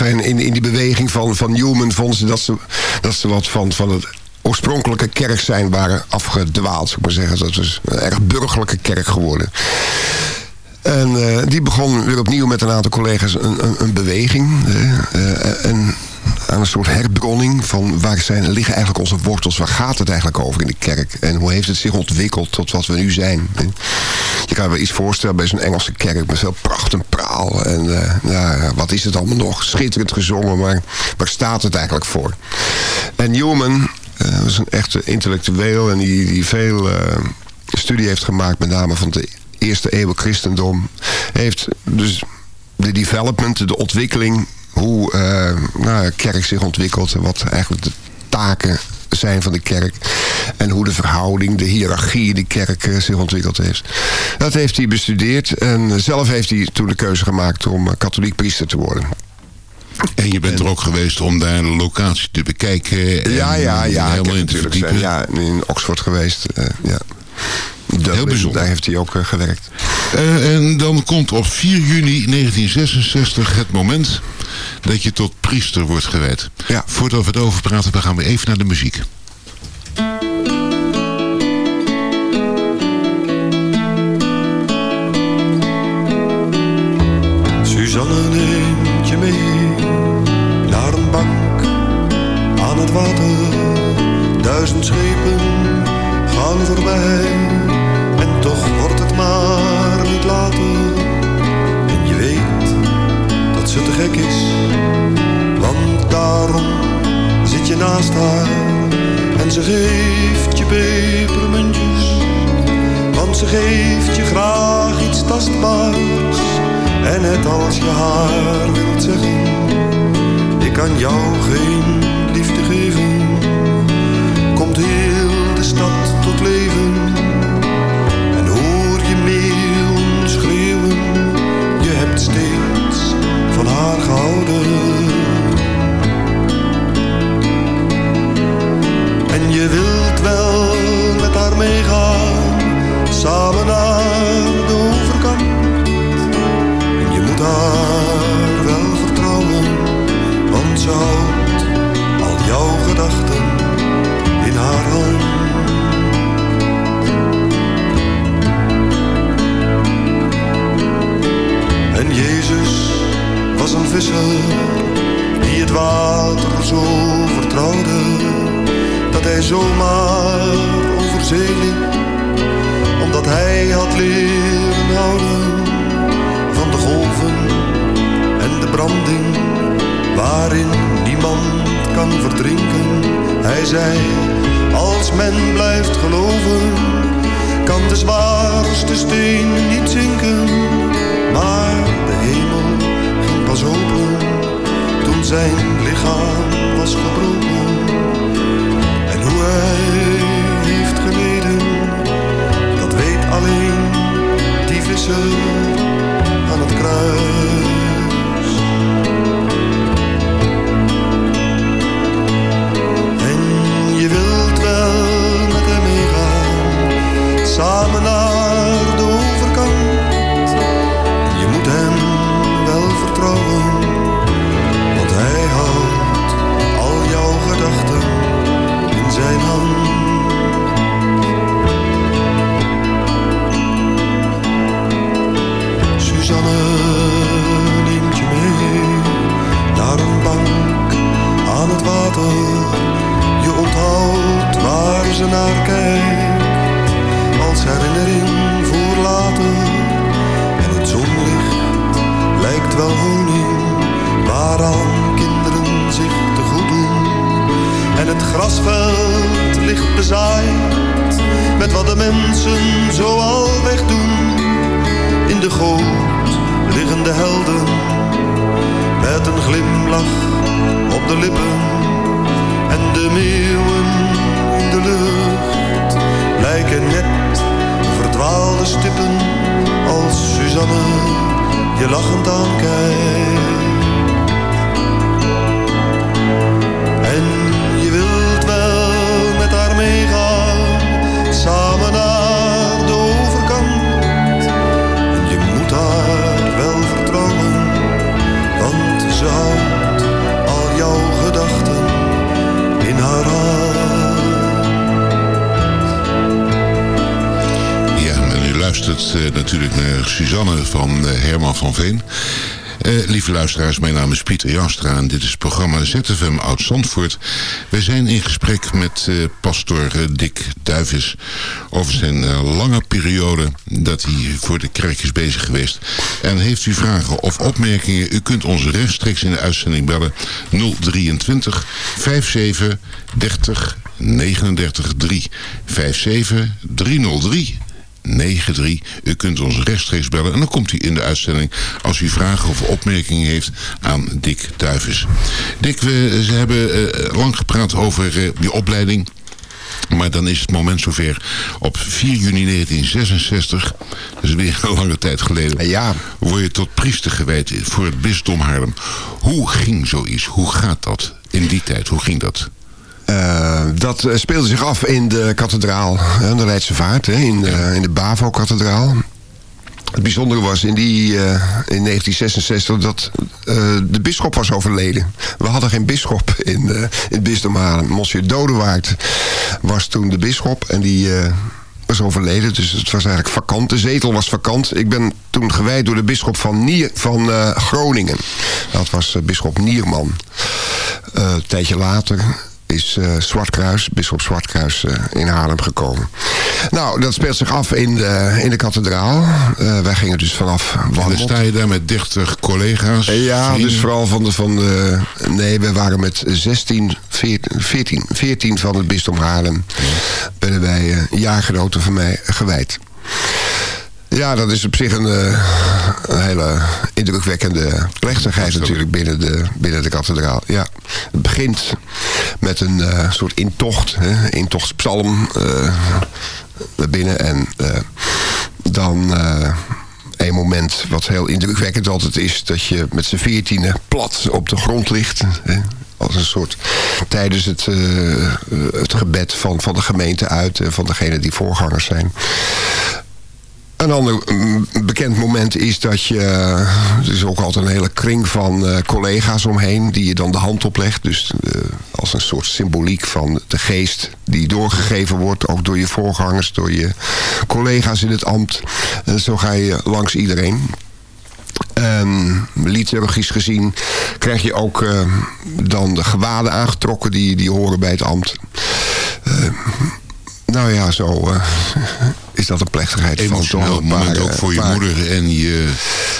in, in die beweging van, van Newman vonden ze dat ze, dat ze wat van, van het oorspronkelijke kerk zijn waren afgedwaald. Ik maar zeggen. Dat is een erg burgerlijke kerk geworden. En uh, die begon weer opnieuw met een aantal collega's een, een, een beweging. Uh, en aan een soort herbronning van waar zijn, liggen eigenlijk onze wortels. Waar gaat het eigenlijk over in de kerk? En hoe heeft het zich ontwikkeld tot wat we nu zijn? Je kan je wel iets voorstellen bij zo'n Engelse kerk met veel pracht en praal. En nou, wat is het allemaal nog? Schitterend gezongen, maar waar staat het eigenlijk voor? En Newman uh, was een echte intellectueel en die, die veel uh, studie heeft gemaakt, met name van de eerste eeuw christendom. Heeft dus de development, de ontwikkeling, hoe uh, nou, kerk zich ontwikkelt en wat eigenlijk de taken zijn van de kerk. En hoe de verhouding, de hiërarchie in de kerk zich ontwikkeld heeft. Dat heeft hij bestudeerd. En zelf heeft hij toen de keuze gemaakt om katholiek priester te worden. En je bent er ook geweest om daar de locatie te bekijken. En ja, ja, ja. Helemaal in te natuurlijk verdiepen. zijn, ja, in Oxford geweest. eh, ja. Dublin, Heel bijzonder. Daar heeft hij ook eh, gewerkt. Eh, en dan komt op 4 juni 1966 het moment dat je tot priester wordt gewijd. Ja. Voordat we het over praten, dan gaan we even naar de muziek. Suzanne het water. Duizend schepen gaan voorbij en toch wordt het maar niet later. En je weet dat ze te gek is, want daarom zit je naast haar en ze geeft je pepermuntjes. Want ze geeft je graag iets tastbaars. En net als je haar wilt zeggen, ik kan jou geen. Heel de stad tot leven. En hoor je meeuwen je hebt steeds van haar gehouden. En je wilt wel met haar meegaan, samen naar de overkant. En je moet haar wel vertrouwen, want ze houdt al jouw gedachten zomaar over omdat hij had leren houden van de golven en de branding waarin niemand kan verdrinken. Hij zei, als men blijft geloven, kan de zwaarste steen niet zinken. Maar de hemel ging pas open toen zijn lichaam was gebroken. Hij heeft geleden, dat weet alleen die visser aan het kruis. Naar kijkt als herinnering voor later. En het zonlicht lijkt wel honing waaraan kinderen zich te goed doen. En het grasveld ligt bezaaid met wat de mensen zoal wegdoen. In de goot liggen de helden met een glimlach op de lippen. En de meeuwen verdwaalde stippen als Suzanne je lachend aankijkt. Natuurlijk naar Suzanne van eh, Herman van Veen. Eh, lieve luisteraars, mijn naam is Pieter Jastra en dit is het programma ZFM Oud-Zandvoort. Wij zijn in gesprek met eh pastor eh, Dick Duivis over zijn eh, lange periode dat hij voor de kerk is bezig geweest. En heeft u vragen of opmerkingen, u kunt ons rechtstreeks in de uitzending bellen 023 57 30 39 3 57 303 93. U kunt ons rechtstreeks bellen en dan komt u in de uitzending als u vragen of opmerkingen heeft aan Dick Duivis. Dick, we ze hebben eh, lang gepraat over eh, je opleiding. Maar dan is het moment zover. Op 4 juni 1966, dat is weer een lange tijd geleden... Ja. word je tot priester gewijd voor het bisdom Haarlem. Hoe ging zoiets? Hoe gaat dat in die tijd? Hoe ging dat? Eh, dat eh, speelde zich af in de kathedraal, de Leidse Vaart, hè, in, de, in de Bavo-kathedraal. Het bijzondere was in, die, eh, in 1966 dat de bisschop was overleden. We hadden geen bisschop in, in het bisdom Haarlem. Monsieur Dodewaard was toen de bisschop en die was overleden. Dus het was eigenlijk vakant. De zetel was vakant. Ik ben toen gewijd door de bisschop van, Nier, van Groningen. Dat was bisschop Nierman. een tijdje later is uh, Zwartkruis, bisschop Zwartkruis uh, in Haarlem gekomen. Nou, dat speelt zich af in de, in de kathedraal. Uh, wij gingen dus vanaf Walmond. En dan sta je daar met 30 collega's? ja, vrienden. dus vooral van de, van de... Nee, we waren met 16, 14, 14, 14 van het bisdom Haarlem. Ja. Ben wij jaargenoten van mij gewijd. Ja, dat is op zich een, uh, een hele indrukwekkende plechtigheid natuurlijk binnen de, binnen de kathedraal. Ja, het begint met een uh, soort intocht, hè, intochtspsalm uh, binnen en dan een moment wat heel indrukwekkend altijd is... dat je met z'n veertiende plat op de grond ligt... Hè, als een soort tijdens het, uh, het gebed van, van de gemeente uit... van degene die voorgangers zijn. Een ander mm, bekend moment is dat je... Er is ook altijd een hele kring van uh, collega's omheen... die je dan de hand oplegt. Dus uh, als een soort symboliek van de geest die doorgegeven wordt... ook door je voorgangers, door je collega's in het ambt. Zo ga je langs iedereen. Um, liturgisch gezien krijg je ook dan de gewaden aangetrokken... die, die horen bij het ambt. Nou ja, zo [LAUGHS] is dat een plechtigheid van toch moment ook voor je paar... moeder en je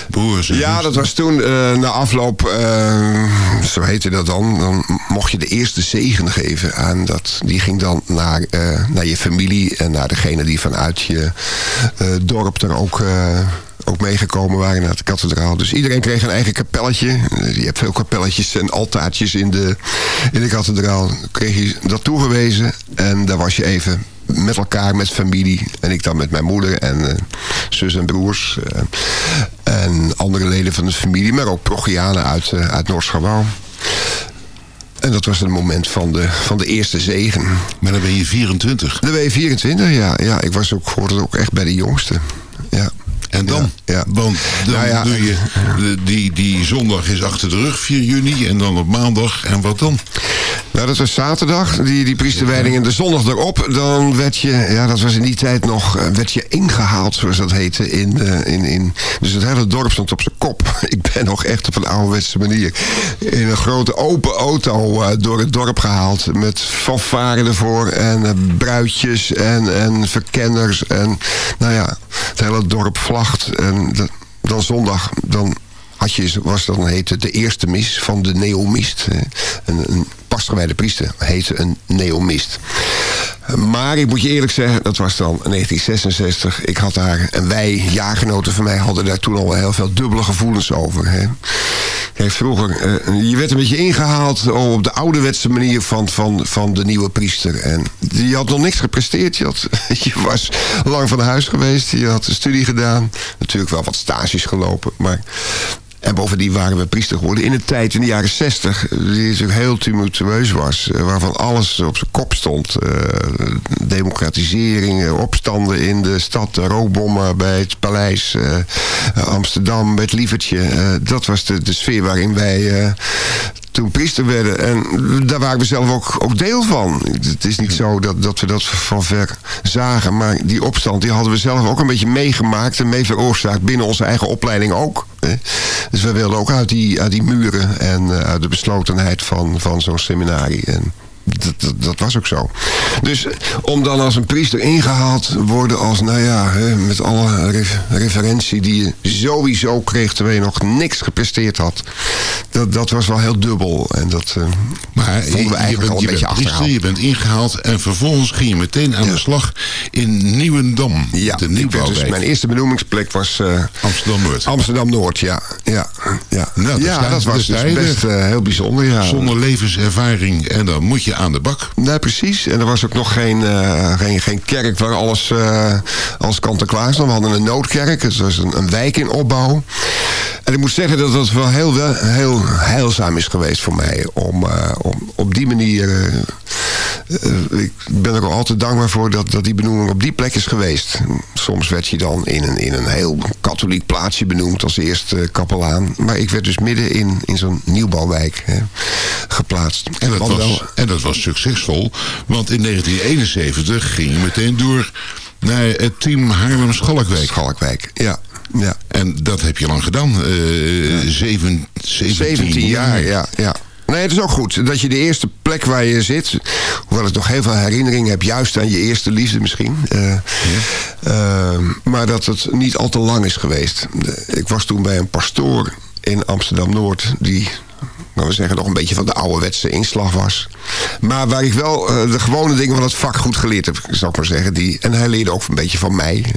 broers. En ja, dat was toen uh, na afloop, uh, zo heette dat dan, dan mocht je de eerste zegen geven. En dat, die ging dan naar, naar je familie en naar degene die vanuit je dorp er ook ook meegekomen waren naar de kathedraal. Dus iedereen kreeg een eigen kapelletje. Je hebt veel kapelletjes en altaartjes in de, in de kathedraal. Kreeg je dat toegewezen en daar was je even met elkaar, met familie. En ik dan met mijn moeder en uh, zus en broers. Uh, en andere leden van de familie, maar ook Progianen uit, uh, uit Noord-Schabouw. En dat was het moment van de, van de eerste zegen. Maar dan ben je 24? Dan ben je 24, ja. ja ik was ook, hoorde ook echt bij de jongste. Ja. En dan? Ja. Want dan nou ja, doe je, die, die zondag is achter de rug, 4 juni. En dan op maandag. En wat dan? Nou, dat was zaterdag, die, die priesterwijding. En de zondag erop, dan werd je, ja, dat was in die tijd nog, eh, werd je ingehaald, zoals dat heette. In, uh, in, in, dus het hele dorp stond op zijn kop. [LAUGHS] Ik ben nog echt op een ouderwetse manier in een grote open auto uh, door het dorp gehaald. Met fanfare ervoor en uh, bruidjes en, en verkenners. En nou ja, het hele dorp En dan zondag, dan had je, was dan heette de eerste mis van de neomist. Een, een pasgewijde priester heette een neomist. Maar ik moet je eerlijk zeggen, dat was dan 1966. Ik had daar, en wij, jaargenoten van mij, hadden daar toen al heel veel dubbele gevoelens over. Hè. Kijk, vroeger, uh, je werd een beetje ingehaald op de ouderwetse manier van, van, van de nieuwe priester. En je had nog niks gepresteerd. Je, [LAUGHS] je was lang van huis geweest. Je had een studie gedaan. Natuurlijk wel wat stages gelopen. Maar en bovendien waren we priester geworden in een tijd in de jaren zestig... die natuurlijk heel tumultueus was. Eh, waarvan alles op zijn kop stond. Uh, democratisering, opstanden in de stad... rookbommen bij het paleis. Uh, Amsterdam, bij het lievertje. dat was de, de sfeer waarin wij toen priester werden. En daar waren we zelf ook, ook deel van. Het is niet zo dat, dat we dat van ver zagen. Maar die opstand die hadden we zelf ook een beetje meegemaakt en mee veroorzaakt. Binnen onze eigen opleiding ook. Dus we wilden ook uit die, uit die muren en uh, uit de beslotenheid van, van zo'n seminarie. En dat, dat, dat, was ook zo. Dus om dan als een priester ingehaald worden als, nou ja, met alle referentie die je sowieso kreeg terwijl je nog niks gepresteerd had. dat, dat was wel heel dubbel. En dat eh, Maar vonden je, we je eigenlijk bent, al een je beetje achterhaald. je bent ingehaald en vervolgens ging je meteen aan Ja. de slag in Nieuwendam. Ja, de dus, mijn eerste benoemingsplek was eh, Amsterdam-Noord. Amsterdam-Noord, ja. Ja, ja. Nou, ja dat was dus je best eh, heel bijzonder, ja. Zonder levenservaring en dan moet je aan de bak. Nee, precies. En er was ook nog geen, eh, geen, geen kerk waar alles, eh alles kant en klaar stond. We hadden een noodkerk. Het was een, een wijk in opbouw. En ik moet zeggen dat dat wel heel, wel- heel heilzaam is geweest voor mij. Om, eh, om op die manier... ik ben er altijd dankbaar voor dat, dat die benoeming op die plek is geweest. Soms werd je dan in een, in een heel katholiek plaatsje benoemd als eerste kapelaan. Maar ik werd dus midden in, in zo'n nieuwbouwwijk hè, geplaatst. En dat, was, wel- en dat was succesvol, want in 1971 ging je meteen door naar het team Haarlem-Schalkwijk. Schalkwijk, ja. ja. En dat heb je lang gedaan. eh zeven, 17, 17 jaar, ja, ja. Nee, het is ook goed dat je de eerste plek waar je zit... hoewel ik nog heel veel herinneringen heb... juist aan je eerste liefde misschien... eh, eh, maar dat het niet al te lang is geweest. Ik was toen bij een pastoor in Amsterdam-Noord... die, nou we zeggen, nog een beetje van de ouderwetse inslag was. Maar waar ik wel eh, de gewone dingen van het vak goed geleerd heb... zou ik maar zeggen. Die, en hij leerde ook een beetje van mij...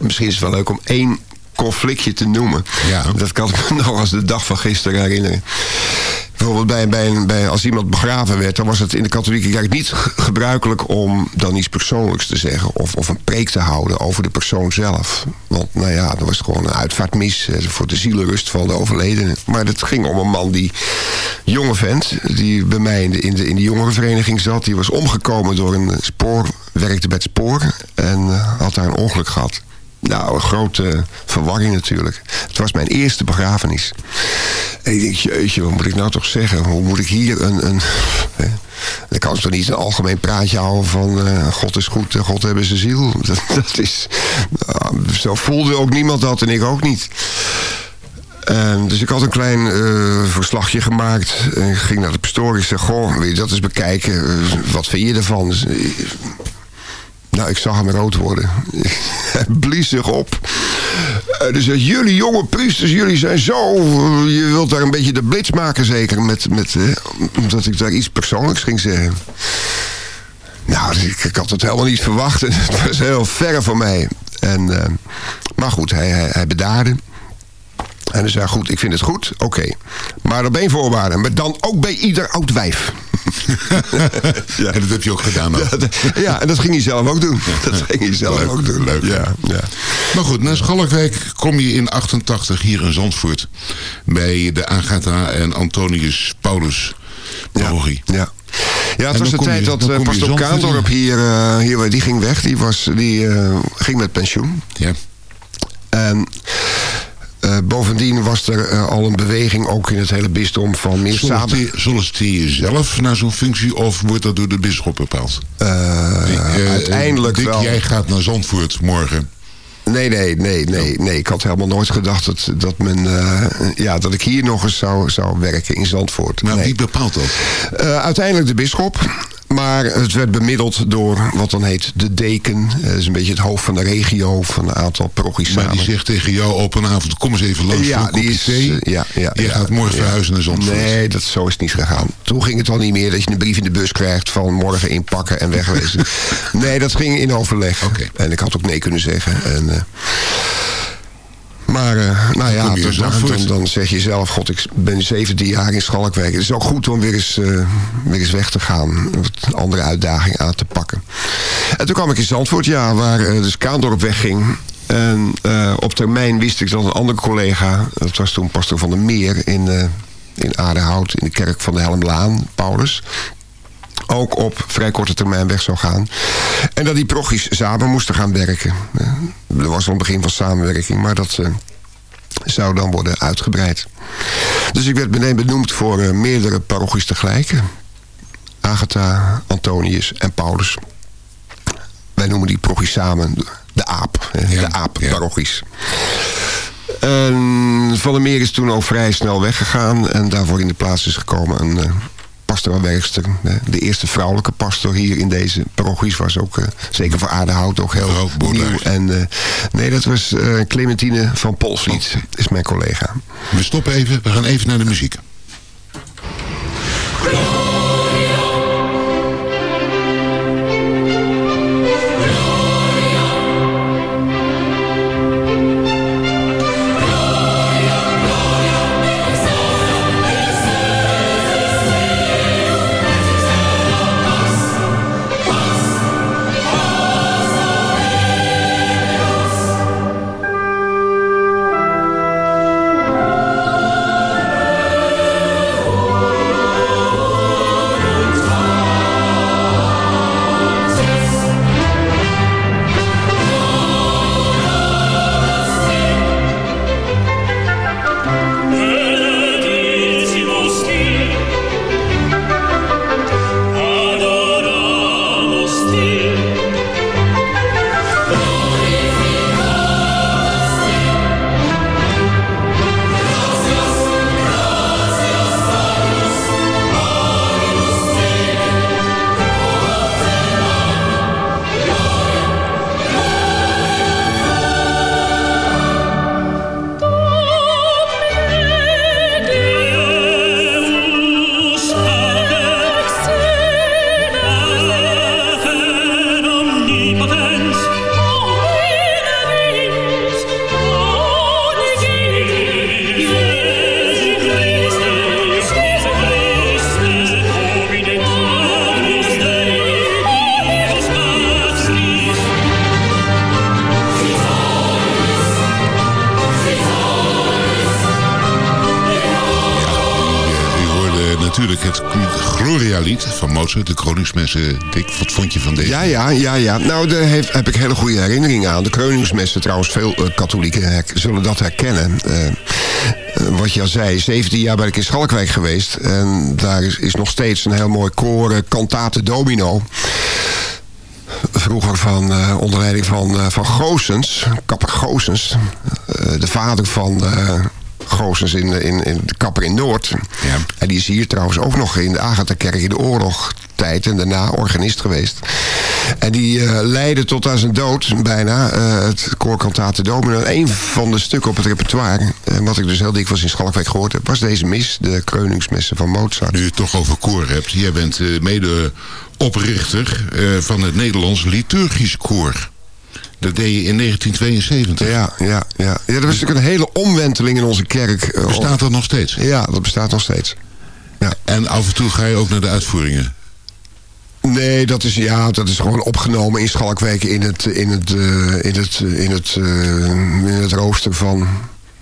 Misschien is het wel leuk om één conflictje te noemen. Ja. Dat kan ik me [LAUGHS] nog als de dag van gisteren herinneren. Bijvoorbeeld bij, bij, bij, als iemand begraven werd... dan was het in de katholieke kerk niet ge- gebruikelijk... om dan iets persoonlijks te zeggen... of, of een preek te houden over de persoon zelf. Want nou ja, dat was gewoon een uitvaartmis... voor de zielenrust van de overledene. Maar het ging om een man die... jonge vent, die bij mij in de, in de, in de jongerenvereniging zat... die was omgekomen door een spoor... werkte bij het spoor... en eh, had daar een ongeluk gehad. Nou, een grote verwarring natuurlijk. Het was mijn eerste begrafenis. En ik denk, jeetje, wat moet ik nou toch zeggen? Hoe moet ik hier een... een hè? Dan kan toch niet een algemeen praatje houden van... eh, God is goed en God hebben zijn ziel. [LAUGHS] Dat, is... nou, zo voelde ook niemand dat en ik ook niet. En dus ik had een klein eh, verslagje gemaakt. En ik ging naar de pastoor. Ik zei, goh, wil je dat eens bekijken? Eh, wat vind je ervan? Dus, nou, ik zag hem rood worden. Hij blies zich op. En hij zei, jullie jonge priesters, jullie zijn zo... eh, Je wilt daar een beetje de blitz maken zeker. Met, met, eh, omdat ik daar iets persoonlijks ging zeggen. Nou, dus ik, had het helemaal niet verwacht. [LAUGHS] Het was heel ver van mij. En, eh, maar goed, hij, hij, hij bedaarde. En hij zei, goed, ik vind het goed, oké. Maar op één voorwaarde. Maar dan ook bij ieder oud wijf. [LAUGHS] Ja. En dat heb je ook gedaan. ook. Ja, ja, en dat ging hij zelf ook doen. Dat ging hij zelf Leuk, ook doen. leuk. Ja, ja. Maar goed, na Schalkwijk kom je in 88 hier in Zandvoort. Bij de Agatha en Antonius Paulus parochie. Ja. Ja, het dan was de je- tijd dat uh, je Pastor. Kaandorp hier, eh, hier, die ging weg. Die, was, die eh, ging met pensioen. Ja. En eh, bovendien was er eh, al een beweging ook in het hele bisdom van meer samen. Solliciteer, je zelf naar zo'n functie of wordt dat door de bisschop bepaald? Eh, uiteindelijk Dick, wel. jij gaat naar Zandvoort morgen. Nee, nee, nee, nee, nee. Ik had helemaal nooit gedacht dat, dat, men, ja, dat ik hier nog eens zou, zou werken in Zandvoort. Maar nee. wie bepaalt dat? Uiteindelijk de bisschop. Maar het werd bemiddeld door wat dan heet de deken. Eh, Dat is een beetje het hoofd van de regio van een aantal parochies Maar die zegt tegen jou op een avond, kom eens even langs ja, die is, thee. ja, ja, Je ja, gaat morgen ja. verhuizen naar Zandvoort. Nee, dat, zo is het niet gegaan. Toen ging het al niet meer dat je een brief in de bus krijgt van morgen inpakken en wegwezen. [LAUGHS] nee, dat ging in overleg. Oké. En ik had ook nee kunnen zeggen. En, eh, maar uh, nou ja, dan, dan, dan zeg je zelf... God, ik ben 17 jaar in Schalkwijk. Het is ook goed om weer eens, uh, weer eens weg te gaan. Een andere uitdaging aan te pakken. En toen kwam ik in Zandvoort, ja, waar uh, dus Kaandorp wegging. En op termijn wist ik dat een andere collega... dat was toen pastor van der Meer in, in Aardehout... in de kerk van de Helmlaan, Paulus ook op vrij korte termijn weg zou gaan. En dat die prochies samen moesten gaan werken. Er was al een begin van samenwerking, maar dat uh, zou dan worden uitgebreid. Dus ik werd meteen benoemd voor uh, meerdere parochies tegelijk. Agatha, Antonius en Paulus. Wij noemen die prochies samen de aap. Ja, de aap-parochies. Ja. En Van der Meer is toen ook vrij snel weggegaan. En daarvoor in de plaats is gekomen een... Uh, pastoraal-werkster. de eerste vrouwelijke pastor hier in deze parochies was ook, zeker voor Aardehout, ook heel nieuw. En, nee, dat was Clementine van Polslied, is mijn collega. We stoppen even, we gaan even naar de muziek. Dick, wat vond je van deze? Ja, ja, ja, ja. Nou, daar heb ik hele goede herinneringen aan. De Kroningsmessen trouwens, veel uh, katholieken zullen dat herkennen. Uh, wat je al zei, 17 jaar ben ik in Schalkwijk geweest. En daar is, is nog steeds een heel mooi koor, Cantate Domino vroeger van uh, onder leiding van, van Goosens, kapper Goosens. Uh, de vader van Goosens in, in, in de kapper in Noord. Ja. En die is hier trouwens ook nog in de Agatha-kerk in de oorlog tijd en daarna organist geweest. En die uh, leidde tot aan zijn dood bijna uh, het koorkantate Domino. Een van de stukken op het repertoire, uh, wat ik dus heel dikwijls in Schalkwijk gehoord heb, was deze mis, de Kreuningsmessen van Mozart. Nu je het toch over koor hebt, jij bent mede oprichter van het Nederlands Liturgisch Koor. Dat deed je in 1972. Ja, ja, ja. ja dat was natuurlijk een hele omwenteling in onze kerk. Bestaat dat nog steeds? Ja, dat bestaat nog steeds. Ja. En af en toe ga je ook naar de uitvoeringen? Nee, dat is, ja, dat is gewoon opgenomen in Schalkwijk in het, in het, uh, in het, in het, in het rooster van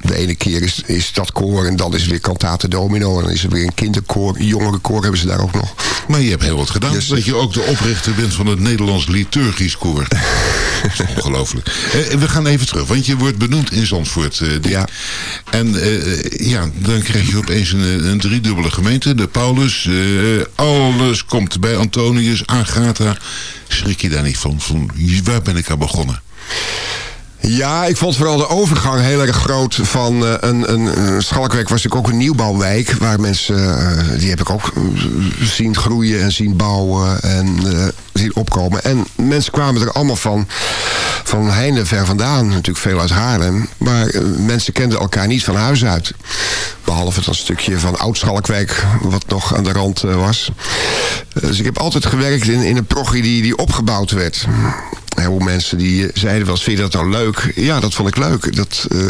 de ene keer is, is dat koor en dan is het weer kantate domino. En dan is er weer een kinderkoor, een jongerenkoor hebben ze daar ook nog. Maar je hebt heel wat gedaan. dat je ook de oprichter bent van het Nederlands Liturgisch Koor. [LAUGHS] dat is ongelooflijk. Eh, we gaan even terug, want je wordt benoemd in Zandvoort. Uh, ja. En uh, ja, dan krijg je opeens een, een driedubbele gemeente. De Paulus, alles komt bij Antonius, Agatha. Schrik je daar niet van? van waar ben ik aan begonnen? Ja, ik vond vooral de overgang heel erg groot van uh, een, een, Schalkwijk was natuurlijk ook een nieuwbouwwijk. Waar mensen, uh, die heb ik ook eh, zien groeien en zien bouwen en zien opkomen. En mensen kwamen er allemaal van, van heinde ver vandaan. Natuurlijk veel uit Haarlem. Maar mensen kenden elkaar niet van huis uit. Behalve dat stukje van Oud-Schalkwijk wat nog aan de rand was. dus ik heb altijd gewerkt in, in een progie die, die opgebouwd werd hoe mensen die zeiden wel vind je dat nou leuk? Ja, dat vond ik leuk. Dat, uh,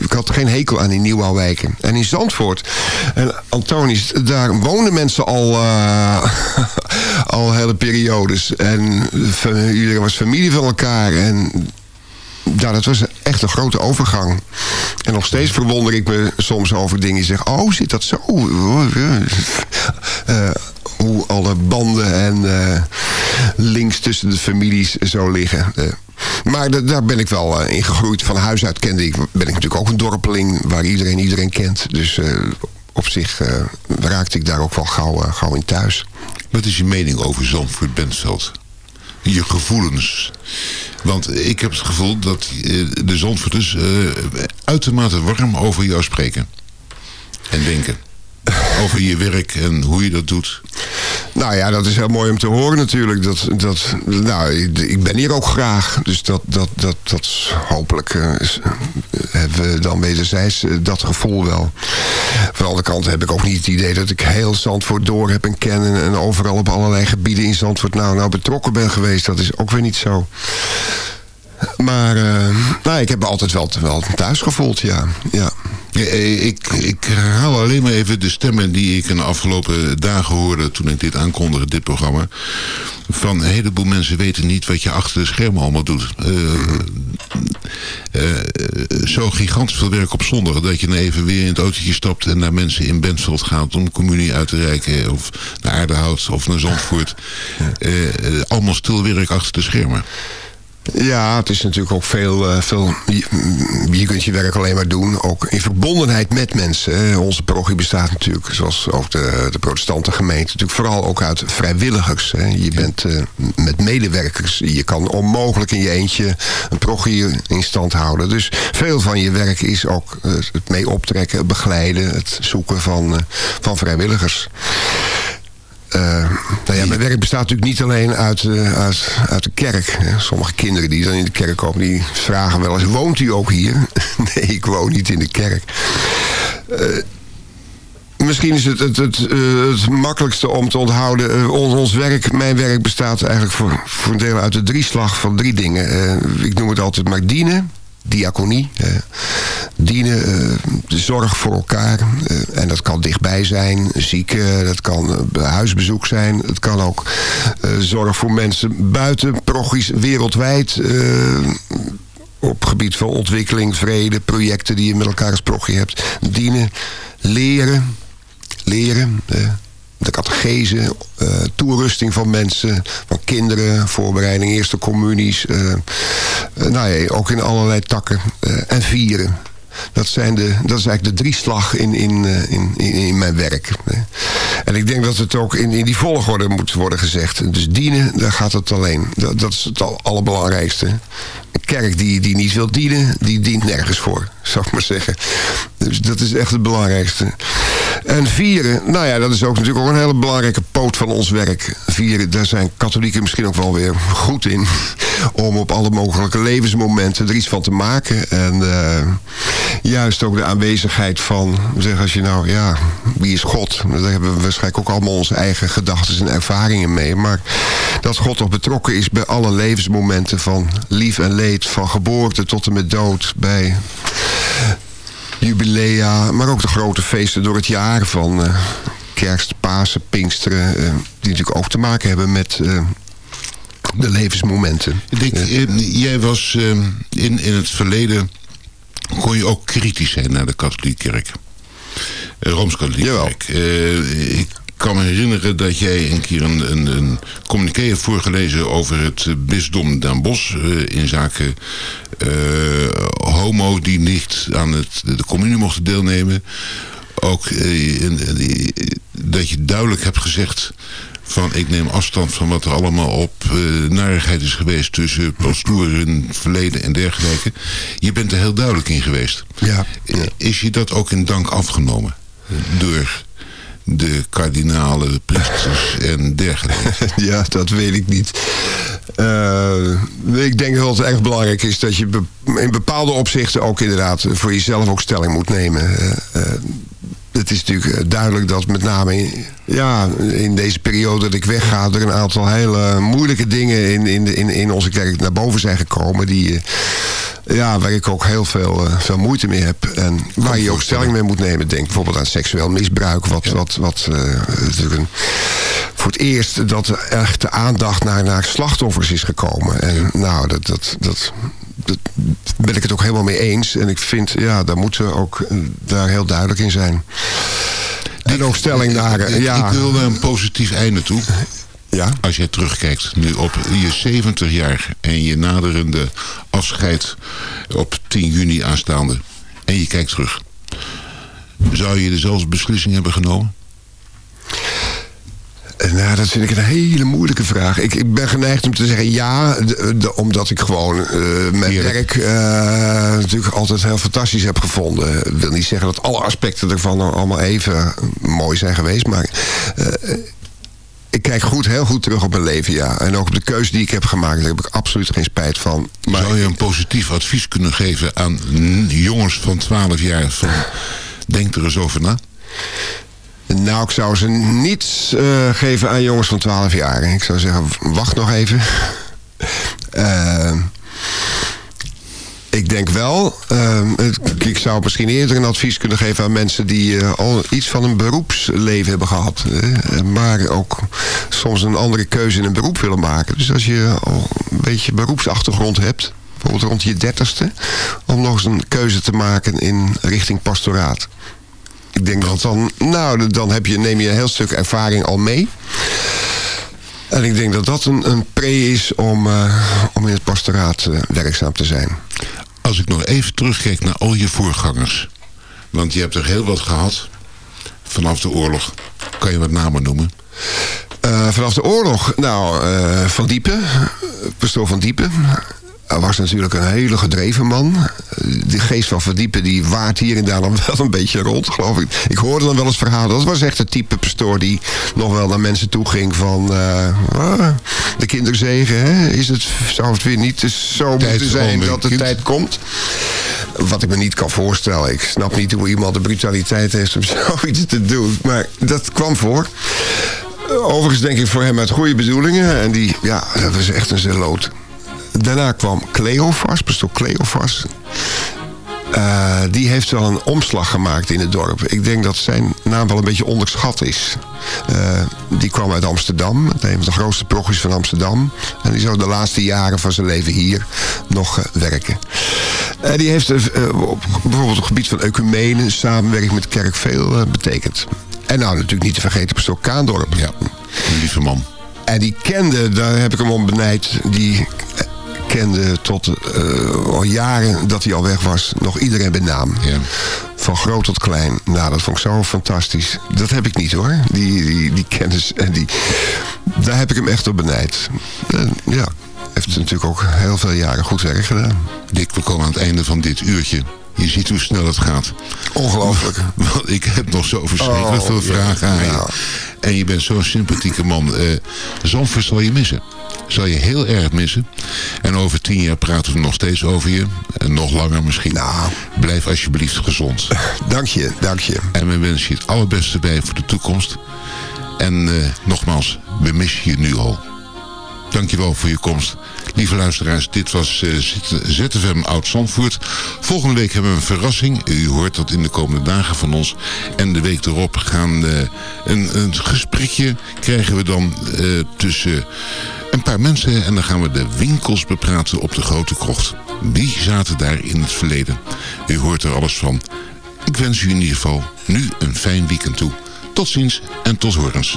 ik had geen hekel aan die nieuwbouwwijken. En in Zandvoort, en Antonisch, daar woonden mensen al, uh, [LAUGHS] al hele periodes. En iedereen was familie van elkaar. En ja, dat was echt een grote overgang. En nog steeds verwonder ik me soms over dingen. Je zegt, oh, zit dat zo? [LAUGHS] Hoe alle banden en links tussen de families zo liggen. Uh, maar daar ben ik wel uh, in gegroeid. Van huis uit kende ik, ben ik natuurlijk ook een dorpeling waar iedereen iedereen kent. Dus op zich raakte ik daar ook wel gauw, gauw in thuis. Wat is je mening over Zandvoort Bentveld? Je gevoelens. Want ik heb het gevoel dat de Zandvoorters uitermate warm over jou spreken. En denken over je werk en hoe je dat doet. Nou ja, dat is heel mooi om te horen natuurlijk. Dat, dat, nou, ik, ben hier ook graag. Dus dat, dat, dat, dat hopelijk uh, hebben we dan wederzijds uh, dat gevoel wel. Van de andere kant heb ik ook niet het idee dat ik heel Zandvoort door heb en ken... en, en overal op allerlei gebieden in Zandvoort nou, nou betrokken ben geweest. Dat is ook weer niet zo. Maar uh, nou, ik heb me altijd wel, wel thuis gevoeld, ja. ja. Ik, ik herhaal alleen maar even de stemmen die ik in de afgelopen dagen hoorde... toen ik dit aankondigde, dit programma. Van een heleboel mensen weten niet wat je achter de schermen allemaal doet. Uh, uh, zo gigantisch veel werk op zondag... dat je dan even weer in het autootje stapt... en naar mensen in Bentveld gaat om communie uit te reiken... of naar Aardehout of naar Zandvoort. allemaal stil werk achter de schermen. Ja, het is natuurlijk ook veel, uh, veel je, kunt je werk alleen maar doen, ook in verbondenheid met mensen. Onze parochie bestaat natuurlijk, zoals ook de, de protestante gemeente, natuurlijk vooral ook uit vrijwilligers. Je bent uh, met medewerkers, je kan onmogelijk in je eentje een parochie in stand houden. Dus veel van je werk is ook uh, het mee optrekken, begeleiden, het zoeken van, van vrijwilligers. Uh, nou ja, mijn werk bestaat natuurlijk niet alleen uit, uh, uit, uit de kerk. Sommige kinderen die dan in de kerk komen, die vragen wel eens... woont u ook hier? [LAUGHS] nee, ik woon niet in de kerk. Uh, misschien is het het, het, het, makkelijkste om te onthouden. ons, ons, werk, mijn werk bestaat eigenlijk voor, voor een deel uit de drieslag van drie dingen. ik noem het altijd maar dienen diaconie. Eh, dienen, eh, zorg voor elkaar. Eh, en dat kan dichtbij zijn, zieken, dat kan huisbezoek zijn. Het kan ook zorg voor mensen buiten, progies, wereldwijd op gebied van ontwikkeling, vrede, projecten die je met elkaar als hebt. Dienen, leren, leren, de catechese, uh, toerusting van mensen, van kinderen, voorbereiding, eerste communies. Uh, uh, nou ja, ook in allerlei takken. en vieren. Dat, zijn de, dat is eigenlijk de drieslag in, in, in, in mijn werk. En ik denk dat het ook in, in die volgorde moet worden gezegd. Dus dienen, daar gaat het alleen. Dat, dat is het allerbelangrijkste. Kerk die, die niet wil dienen, die dient nergens voor, zou ik maar zeggen. Dus dat is echt het belangrijkste. En vieren, nou ja, dat is ook natuurlijk ook een hele belangrijke poot van ons werk. Vieren, daar zijn katholieken misschien ook wel weer goed in. Om op alle mogelijke levensmomenten er iets van te maken. En uh, juist ook de aanwezigheid van, zeg als je nou, ja, wie is God? Daar hebben we waarschijnlijk ook allemaal onze eigen gedachten en ervaringen mee. Maar dat God toch betrokken is bij alle levensmomenten van lief en leed. Van geboorte tot en met dood. Bij jubilea, maar ook de grote feesten door het jaar van uh, kerst, Pasen, Pinksteren. Uh, die natuurlijk ook te maken hebben met uh, de levensmomenten. Dick, jij was in, in het verleden, kon je ook kritisch zijn naar de katholieke kerk. Rooms-katholieke kerk. ik kan me herinneren dat jij een keer een, een, een communiqué hebt voorgelezen over het bisdom Den Bosch in zaken uh, homo die niet aan het, de communie mochten deelnemen. Ook uh, dat je duidelijk hebt gezegd van ik neem afstand van wat er allemaal op uh, narigheid is geweest tussen pastoren, verleden en dergelijke. Je bent er heel duidelijk in geweest. Ja, ja. Is je dat ook in dank afgenomen door de kardinalen, priesters en dergelijke? [LAUGHS] ja, dat weet ik niet. Uh, ik denk dat het echt belangrijk is dat je in bepaalde opzichten ook inderdaad voor jezelf ook stelling moet nemen. Uh, uh, het is natuurlijk duidelijk dat met name in, ja, in deze periode dat ik wegga... er een aantal hele moeilijke dingen in, in, in, in onze kerk naar boven zijn gekomen... Die, ja, waar ik ook heel veel, uh, veel moeite mee heb. En waar je ook stelling mee moet nemen. Denk bijvoorbeeld aan seksueel misbruik. Wat, wat, wat uh, natuurlijk een, voor het eerst dat er echt de aandacht naar, naar slachtoffers is gekomen. En nou, dat, dat, dat ben ik het ook helemaal mee eens. En ik vind, ja, daar moeten we ook daar heel duidelijk in zijn. En ook stelling naar... Ja. Ik wil naar een positief einde toe. Ja? Als je terugkijkt nu op je 70 jaar en je naderende afscheid op 10 juni aanstaande. En je kijkt terug. Zou je dezelfde beslissing hebben genomen? Nou, dat vind ik een hele moeilijke vraag. Ik, ik ben geneigd om te zeggen ja, de, de, omdat ik gewoon uh, mijn Heerlijk. werk uh, natuurlijk altijd heel fantastisch heb gevonden. Ik wil niet zeggen dat alle aspecten ervan allemaal even mooi zijn geweest, maar... Uh, ik kijk goed, heel goed terug op mijn leven, ja. En ook op de keuze die ik heb gemaakt, daar heb ik absoluut geen spijt van. Maar Zou je een positief advies kunnen geven aan jongens van 12 jaar? Van, denk er eens over na. Nou, ik zou ze niet uh, geven aan jongens van 12 jaar. Ik zou zeggen, wacht nog even. Uh, ik denk wel, uh, ik zou misschien eerder een advies kunnen geven aan mensen die al iets van een beroepsleven hebben gehad. Maar ook soms een andere keuze in een beroep willen maken. Dus als je al een beetje beroepsachtergrond hebt, bijvoorbeeld rond je dertigste, om nog eens een keuze te maken in richting pastoraat. Ik denk dat dan, nou, dan heb je, neem je een heel stuk ervaring al mee. En ik denk dat dat een, een pre is om, uh, om in het pastoraat uh, werkzaam te zijn. Als ik nog even terugkijk naar al je voorgangers. Want je hebt er heel wat gehad vanaf de oorlog. Kan je wat namen noemen? Uh, vanaf de oorlog? Nou, Van Diepen. Pastoor Van Diepen. Hij was natuurlijk een hele gedreven man. De geest van verdiepen die waart hier en daar dan [LAUGHS] wel een beetje rond, geloof ik. Ik hoorde dan wel eens verhalen. Dat was echt het type pastoor die nog wel naar mensen toe ging van... Uh, de kinderzegen, hè? Is het, zou het weer niet zo moeten zijn dat de tijd komt? Wat ik me niet kan voorstellen. Ik snap niet hoe iemand de brutaliteit heeft om [LAUGHS] zoiets te doen. Maar dat kwam voor. Overigens denk ik voor hem uit goede bedoelingen. En die, ja, dat was echt een zeloot. Daarna kwam Cleofas, pastoor Cleofas. Uh, die heeft wel een omslag gemaakt in het dorp. Ik denk dat zijn naam wel een beetje onderschat is. Uh, die kwam uit Amsterdam, een van de grootste progjes van Amsterdam. En die zou de laatste jaren van zijn leven hier nog uh, werken. die heeft op bijvoorbeeld op het gebied van ecumene, samenwerking met de kerk veel betekend. En nou natuurlijk niet te vergeten pastoor Kaandorp. Ja, een lieve man. En die kende, daar heb ik hem om benijd, die kende tot uh, al jaren dat hij al weg was, nog iedereen bij naam. Ja. Van groot tot klein. Nou, dat vond ik zo fantastisch. Dat heb ik niet hoor. Die, die, die kennis. En die, daar heb ik hem echt op benijd. En, ja, heeft natuurlijk ook heel veel jaren goed werk gedaan. Dick, we komen aan het einde van dit uurtje. Je ziet hoe snel het gaat. Ongelooflijk. [LAUGHS] Want ik heb nog zo verschrikkelijk oh, veel vragen aan je. En je bent zo'n sympathieke man. Uh, Zandvoort zal je missen zal je heel erg missen. En over tien jaar praten we nog steeds over je. En nog langer misschien. Nou. Blijf alsjeblieft gezond. [LAUGHS] Dank je, dank je. En we wensen je het allerbeste bij voor de toekomst. En uh, nogmaals, we missen je nu al. Dankjewel voor je komst. Lieve luisteraars, dit was eh, ZFM Oud-Zandvoort. Volgende week hebben we een verrassing. U hoort dat in de komende dagen van ons. En de week erop gaan uh, een, een gesprekje krijgen we dan uh, tussen een paar mensen en dan gaan we de winkels bepraten op de Grote Krocht. Wie zaten daar in het verleden? U hoort er alles van. Ik wens u in ieder geval nu een fijn weekend toe. Tot ziens en tot horens.